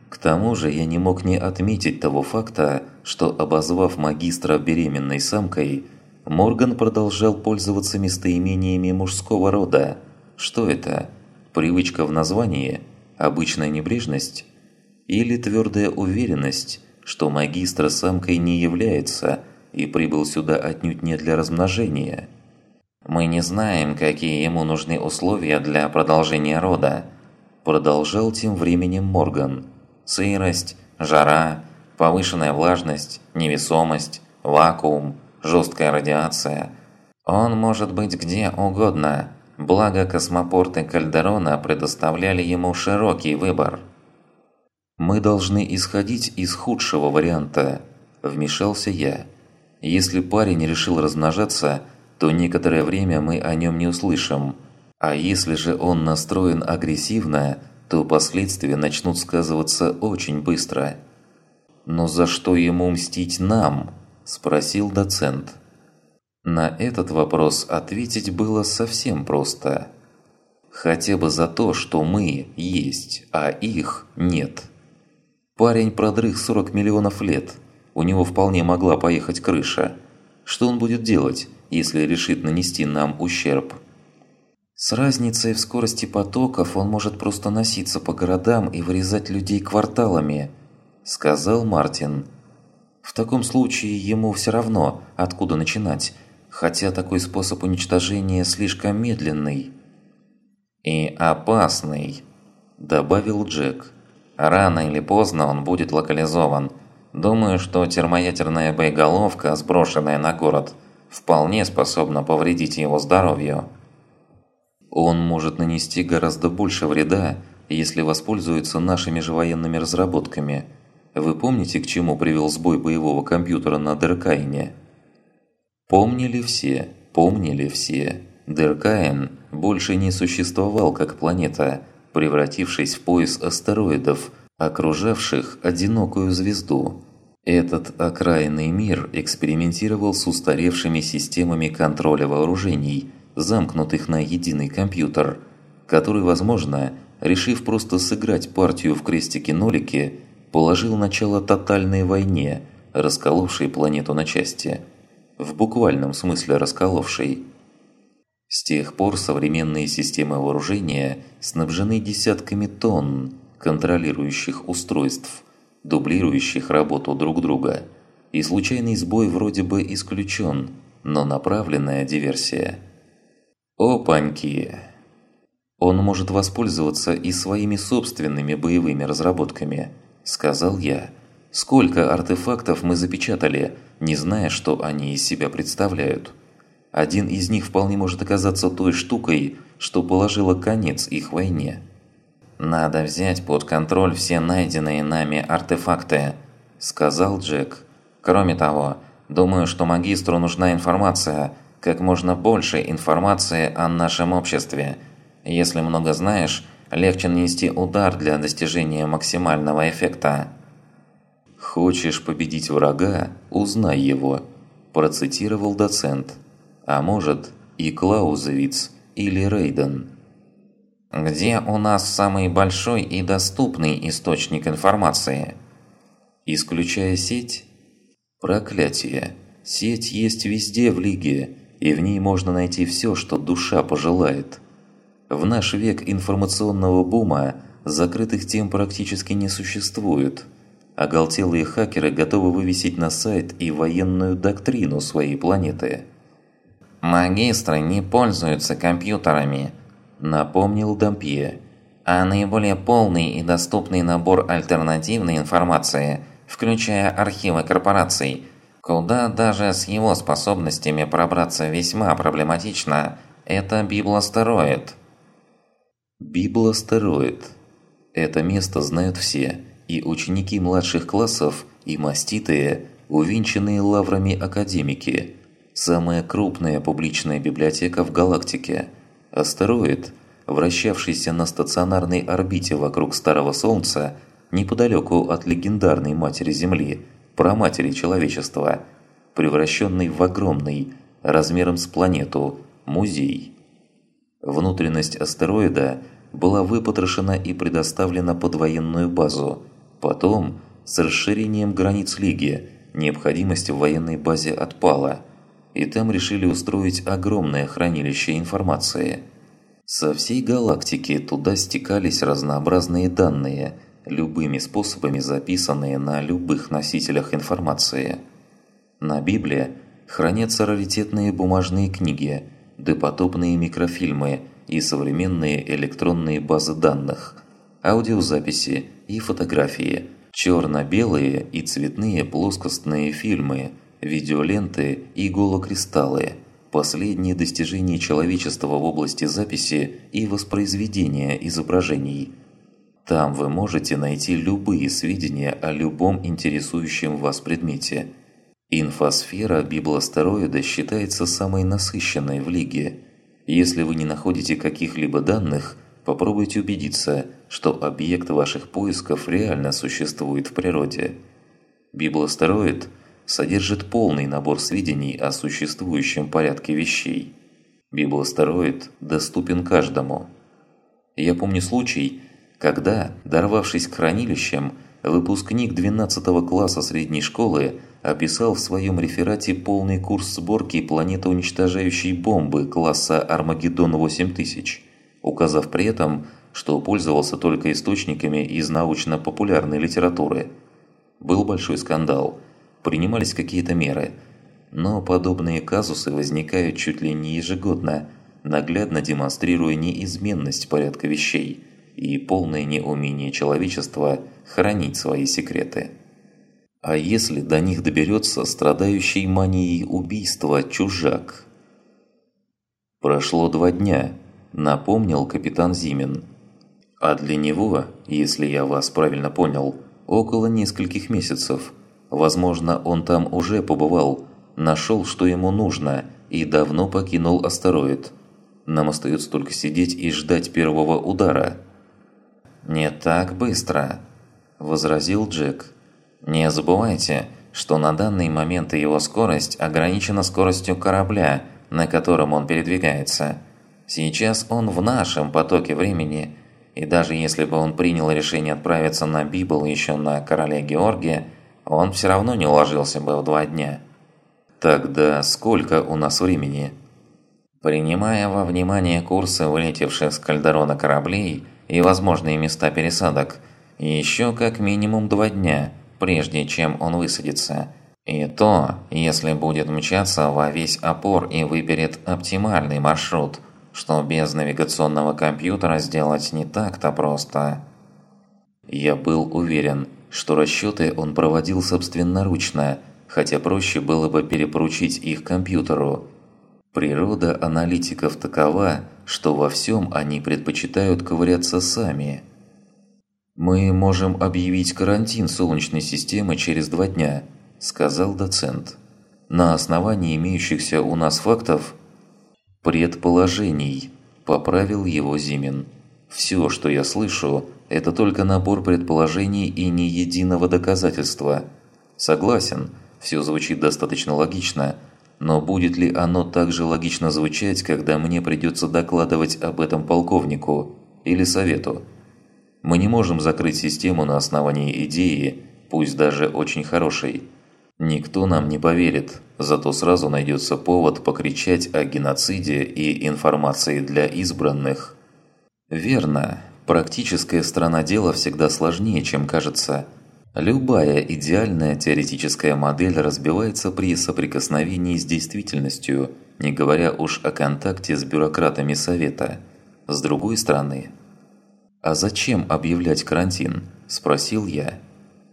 [SPEAKER 1] К тому же я не мог не отметить того факта, что обозвав магистра беременной самкой, Морган продолжал пользоваться местоимениями мужского рода. Что это? Привычка в названии? Обычная небрежность? Или твердая уверенность, что магистр самкой не является и прибыл сюда отнюдь не для размножения. «Мы не знаем, какие ему нужны условия для продолжения рода», продолжал тем временем Морган. «Сырость, жара, повышенная влажность, невесомость, вакуум, жесткая радиация. Он может быть где угодно, благо космопорты Кальдерона предоставляли ему широкий выбор». «Мы должны исходить из худшего варианта», – вмешался я. «Если парень решил размножаться, то некоторое время мы о нем не услышим. А если же он настроен агрессивно, то последствия начнут сказываться очень быстро». «Но за что ему мстить нам?» – спросил доцент. На этот вопрос ответить было совсем просто. Хотя бы за то, что мы есть, а их нет. Парень продрых 40 миллионов лет. У него вполне могла поехать крыша. Что он будет делать, если решит нанести нам ущерб? С разницей в скорости потоков он может просто носиться по городам и вырезать людей кварталами, сказал Мартин. В таком случае ему все равно, откуда начинать, хотя такой способ уничтожения слишком медленный. «И опасный», – добавил Джек. Рано или поздно он будет локализован. Думаю, что термоядерная боеголовка, сброшенная на город, вполне способна повредить его здоровью. Он может нанести гораздо больше вреда, если воспользуется нашими же военными разработками. Вы помните, к чему привел сбой боевого компьютера на Деркайне? Помнили все, помнили все. Деркаин больше не существовал как планета, превратившись в пояс астероидов, окружавших одинокую звезду. Этот окраинный мир экспериментировал с устаревшими системами контроля вооружений, замкнутых на единый компьютер, который, возможно, решив просто сыграть партию в крестике-нолике, положил начало тотальной войне, расколовшей планету на части. В буквальном смысле расколовшей. С тех пор современные системы вооружения снабжены десятками тонн контролирующих устройств, дублирующих работу друг друга. И случайный сбой вроде бы исключен, но направленная диверсия. Опаньки! Он может воспользоваться и своими собственными боевыми разработками, сказал я. Сколько артефактов мы запечатали, не зная, что они из себя представляют. Один из них вполне может оказаться той штукой, что положила конец их войне.
[SPEAKER 2] «Надо взять под контроль все найденные нами артефакты», – сказал Джек. «Кроме того, думаю, что магистру нужна информация, как можно больше информации о нашем обществе. Если много знаешь, легче нанести удар для достижения максимального эффекта».
[SPEAKER 1] «Хочешь победить врага? Узнай его», – процитировал доцент. «А может, и Клаузевиц или Рейден».
[SPEAKER 2] Где у нас самый большой и доступный источник информации?
[SPEAKER 1] Исключая сеть? Проклятие. Сеть есть везде в Лиге, и в ней можно найти все, что душа пожелает. В наш век информационного бума закрытых тем практически не существует. Оголтелые хакеры готовы вывесить на сайт и военную доктрину своей планеты.
[SPEAKER 2] Магистры не пользуются компьютерами – напомнил Дампье. А наиболее полный и доступный набор альтернативной информации, включая архивы корпораций, куда даже с его способностями пробраться весьма проблематично, это библостероид.
[SPEAKER 1] Библостероид. Это место знают все, и ученики младших классов, и маститые, увенчанные лаврами академики. Самая крупная публичная библиотека в галактике – Астероид, вращавшийся на стационарной орбите вокруг Старого Солнца, неподалеку от легендарной Матери Земли, праматери человечества, превращенный в огромный, размером с планету, музей. Внутренность астероида была выпотрошена и предоставлена под военную базу. Потом, с расширением границ Лиги, необходимость в военной базе отпала – и там решили устроить огромное хранилище информации. Со всей галактики туда стекались разнообразные данные, любыми способами записанные на любых носителях информации. На Библии хранятся раритетные бумажные книги, допотопные микрофильмы и современные электронные базы данных, аудиозаписи и фотографии, черно-белые и цветные плоскостные фильмы – видеоленты и голокристаллы – последние достижения человечества в области записи и воспроизведения изображений. Там вы можете найти любые сведения о любом интересующем вас предмете. Инфосфера библостероида считается самой насыщенной в Лиге. Если вы не находите каких-либо данных, попробуйте убедиться, что объект ваших поисков реально существует в природе. Библостероид – содержит полный набор сведений о существующем порядке вещей. Библостероид доступен каждому. Я помню случай, когда, дорвавшись к хранилищам, выпускник 12 класса средней школы описал в своем реферате полный курс сборки планетоуничтожающей бомбы класса Армагеддон-8000, указав при этом, что пользовался только источниками из научно-популярной литературы. Был большой скандал – принимались какие-то меры. Но подобные казусы возникают чуть ли не ежегодно, наглядно демонстрируя неизменность порядка вещей и полное неумение человечества хранить свои секреты. А если до них доберется страдающий манией убийства чужак? Прошло два дня, напомнил капитан Зимин. А для него, если я вас правильно понял, около нескольких месяцев – Возможно, он там уже побывал, нашел, что ему нужно, и давно покинул астероид. Нам остается только сидеть и ждать первого удара.
[SPEAKER 2] «Не так быстро», – возразил Джек. «Не забывайте, что на данный момент его скорость ограничена скоростью корабля, на котором он передвигается. Сейчас он в нашем потоке времени, и даже если бы он принял решение отправиться на Библ еще на Короле Георгия, он все равно не уложился бы в два дня.
[SPEAKER 1] Тогда сколько у нас времени?
[SPEAKER 2] Принимая во внимание курсы вылетевших с Кальдерона кораблей и возможные места пересадок, еще как минимум два дня, прежде чем он высадится. И то, если будет мчаться во весь опор и выберет оптимальный маршрут, что без навигационного компьютера сделать не так-то просто.
[SPEAKER 1] Я был уверен, что расчеты он проводил собственноручно, хотя проще было бы перепоручить их компьютеру. Природа аналитиков такова, что во всем они предпочитают ковыряться сами. «Мы можем объявить карантин Солнечной системы через два дня», – сказал доцент. «На основании имеющихся у нас фактов...» «Предположений», – поправил его Зимин. «Все, что я слышу, это только набор предположений и ни единого доказательства. Согласен, все звучит достаточно логично – но будет ли оно также логично звучать, когда мне придется докладывать об этом полковнику или совету? Мы не можем закрыть систему на основании идеи, пусть даже очень хорошей. Никто нам не поверит, зато сразу найдется повод покричать о геноциде и информации для избранных. Верно, практическая сторона дела всегда сложнее, чем кажется – Любая идеальная теоретическая модель разбивается при соприкосновении с действительностью, не говоря уж о контакте с бюрократами Совета. С другой стороны... «А зачем объявлять карантин?» – спросил я.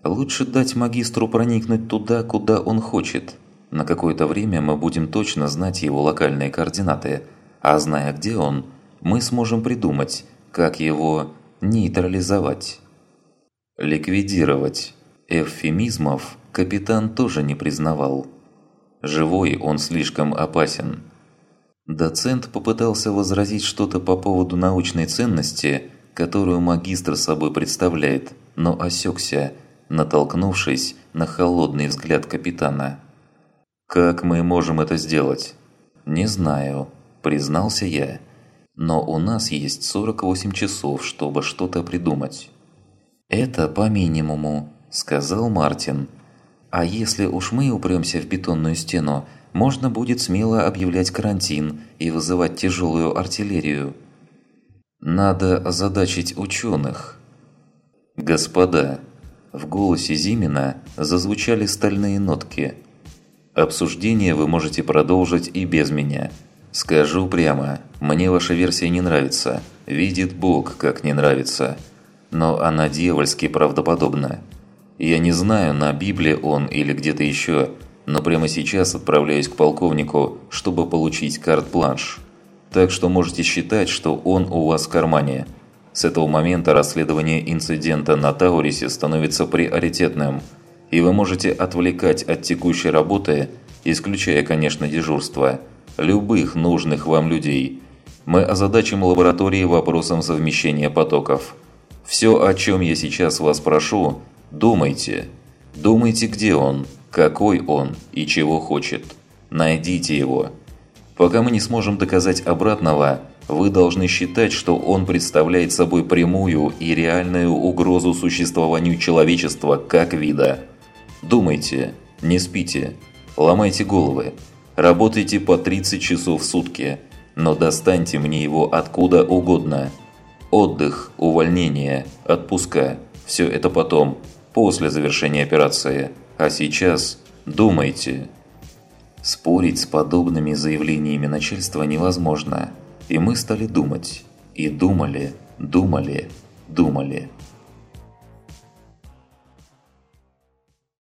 [SPEAKER 1] «Лучше дать магистру проникнуть туда, куда он хочет. На какое-то время мы будем точно знать его локальные координаты, а зная, где он, мы сможем придумать, как его нейтрализовать». Ликвидировать. Эвфемизмов капитан тоже не признавал. Живой он слишком опасен. Доцент попытался возразить что-то по поводу научной ценности, которую магистр собой представляет, но осекся, натолкнувшись на холодный взгляд капитана. «Как мы можем это сделать?» «Не знаю», – признался я. «Но у нас есть 48 часов, чтобы что-то придумать». «Это по минимуму», – сказал Мартин. «А если уж мы упремся в бетонную стену, можно будет смело объявлять карантин и вызывать тяжелую артиллерию». «Надо озадачить ученых». «Господа», – в голосе Зимина зазвучали стальные нотки. «Обсуждение вы можете продолжить и без меня. Скажу прямо, мне ваша версия не нравится. Видит Бог, как не нравится» но она дьявольски правдоподобна. Я не знаю, на Библии он или где-то еще, но прямо сейчас отправляюсь к полковнику, чтобы получить карт-бланш. Так что можете считать, что он у вас в кармане. С этого момента расследование инцидента на Таурисе становится приоритетным, и вы можете отвлекать от текущей работы, исключая, конечно, дежурство, любых нужных вам людей. Мы озадачим лаборатории вопросом совмещения потоков. Все, о чем я сейчас вас прошу, думайте. Думайте, где он, какой он и чего хочет. Найдите его. Пока мы не сможем доказать обратного, вы должны считать, что он представляет собой прямую и реальную угрозу существованию человечества как вида. Думайте, не спите, ломайте головы, работайте по 30 часов в сутки, но достаньте мне его откуда угодно – Отдых, увольнение, отпуска – все это потом, после завершения операции. А сейчас думайте. Спорить с подобными заявлениями начальства невозможно. И мы стали думать. И думали, думали, думали.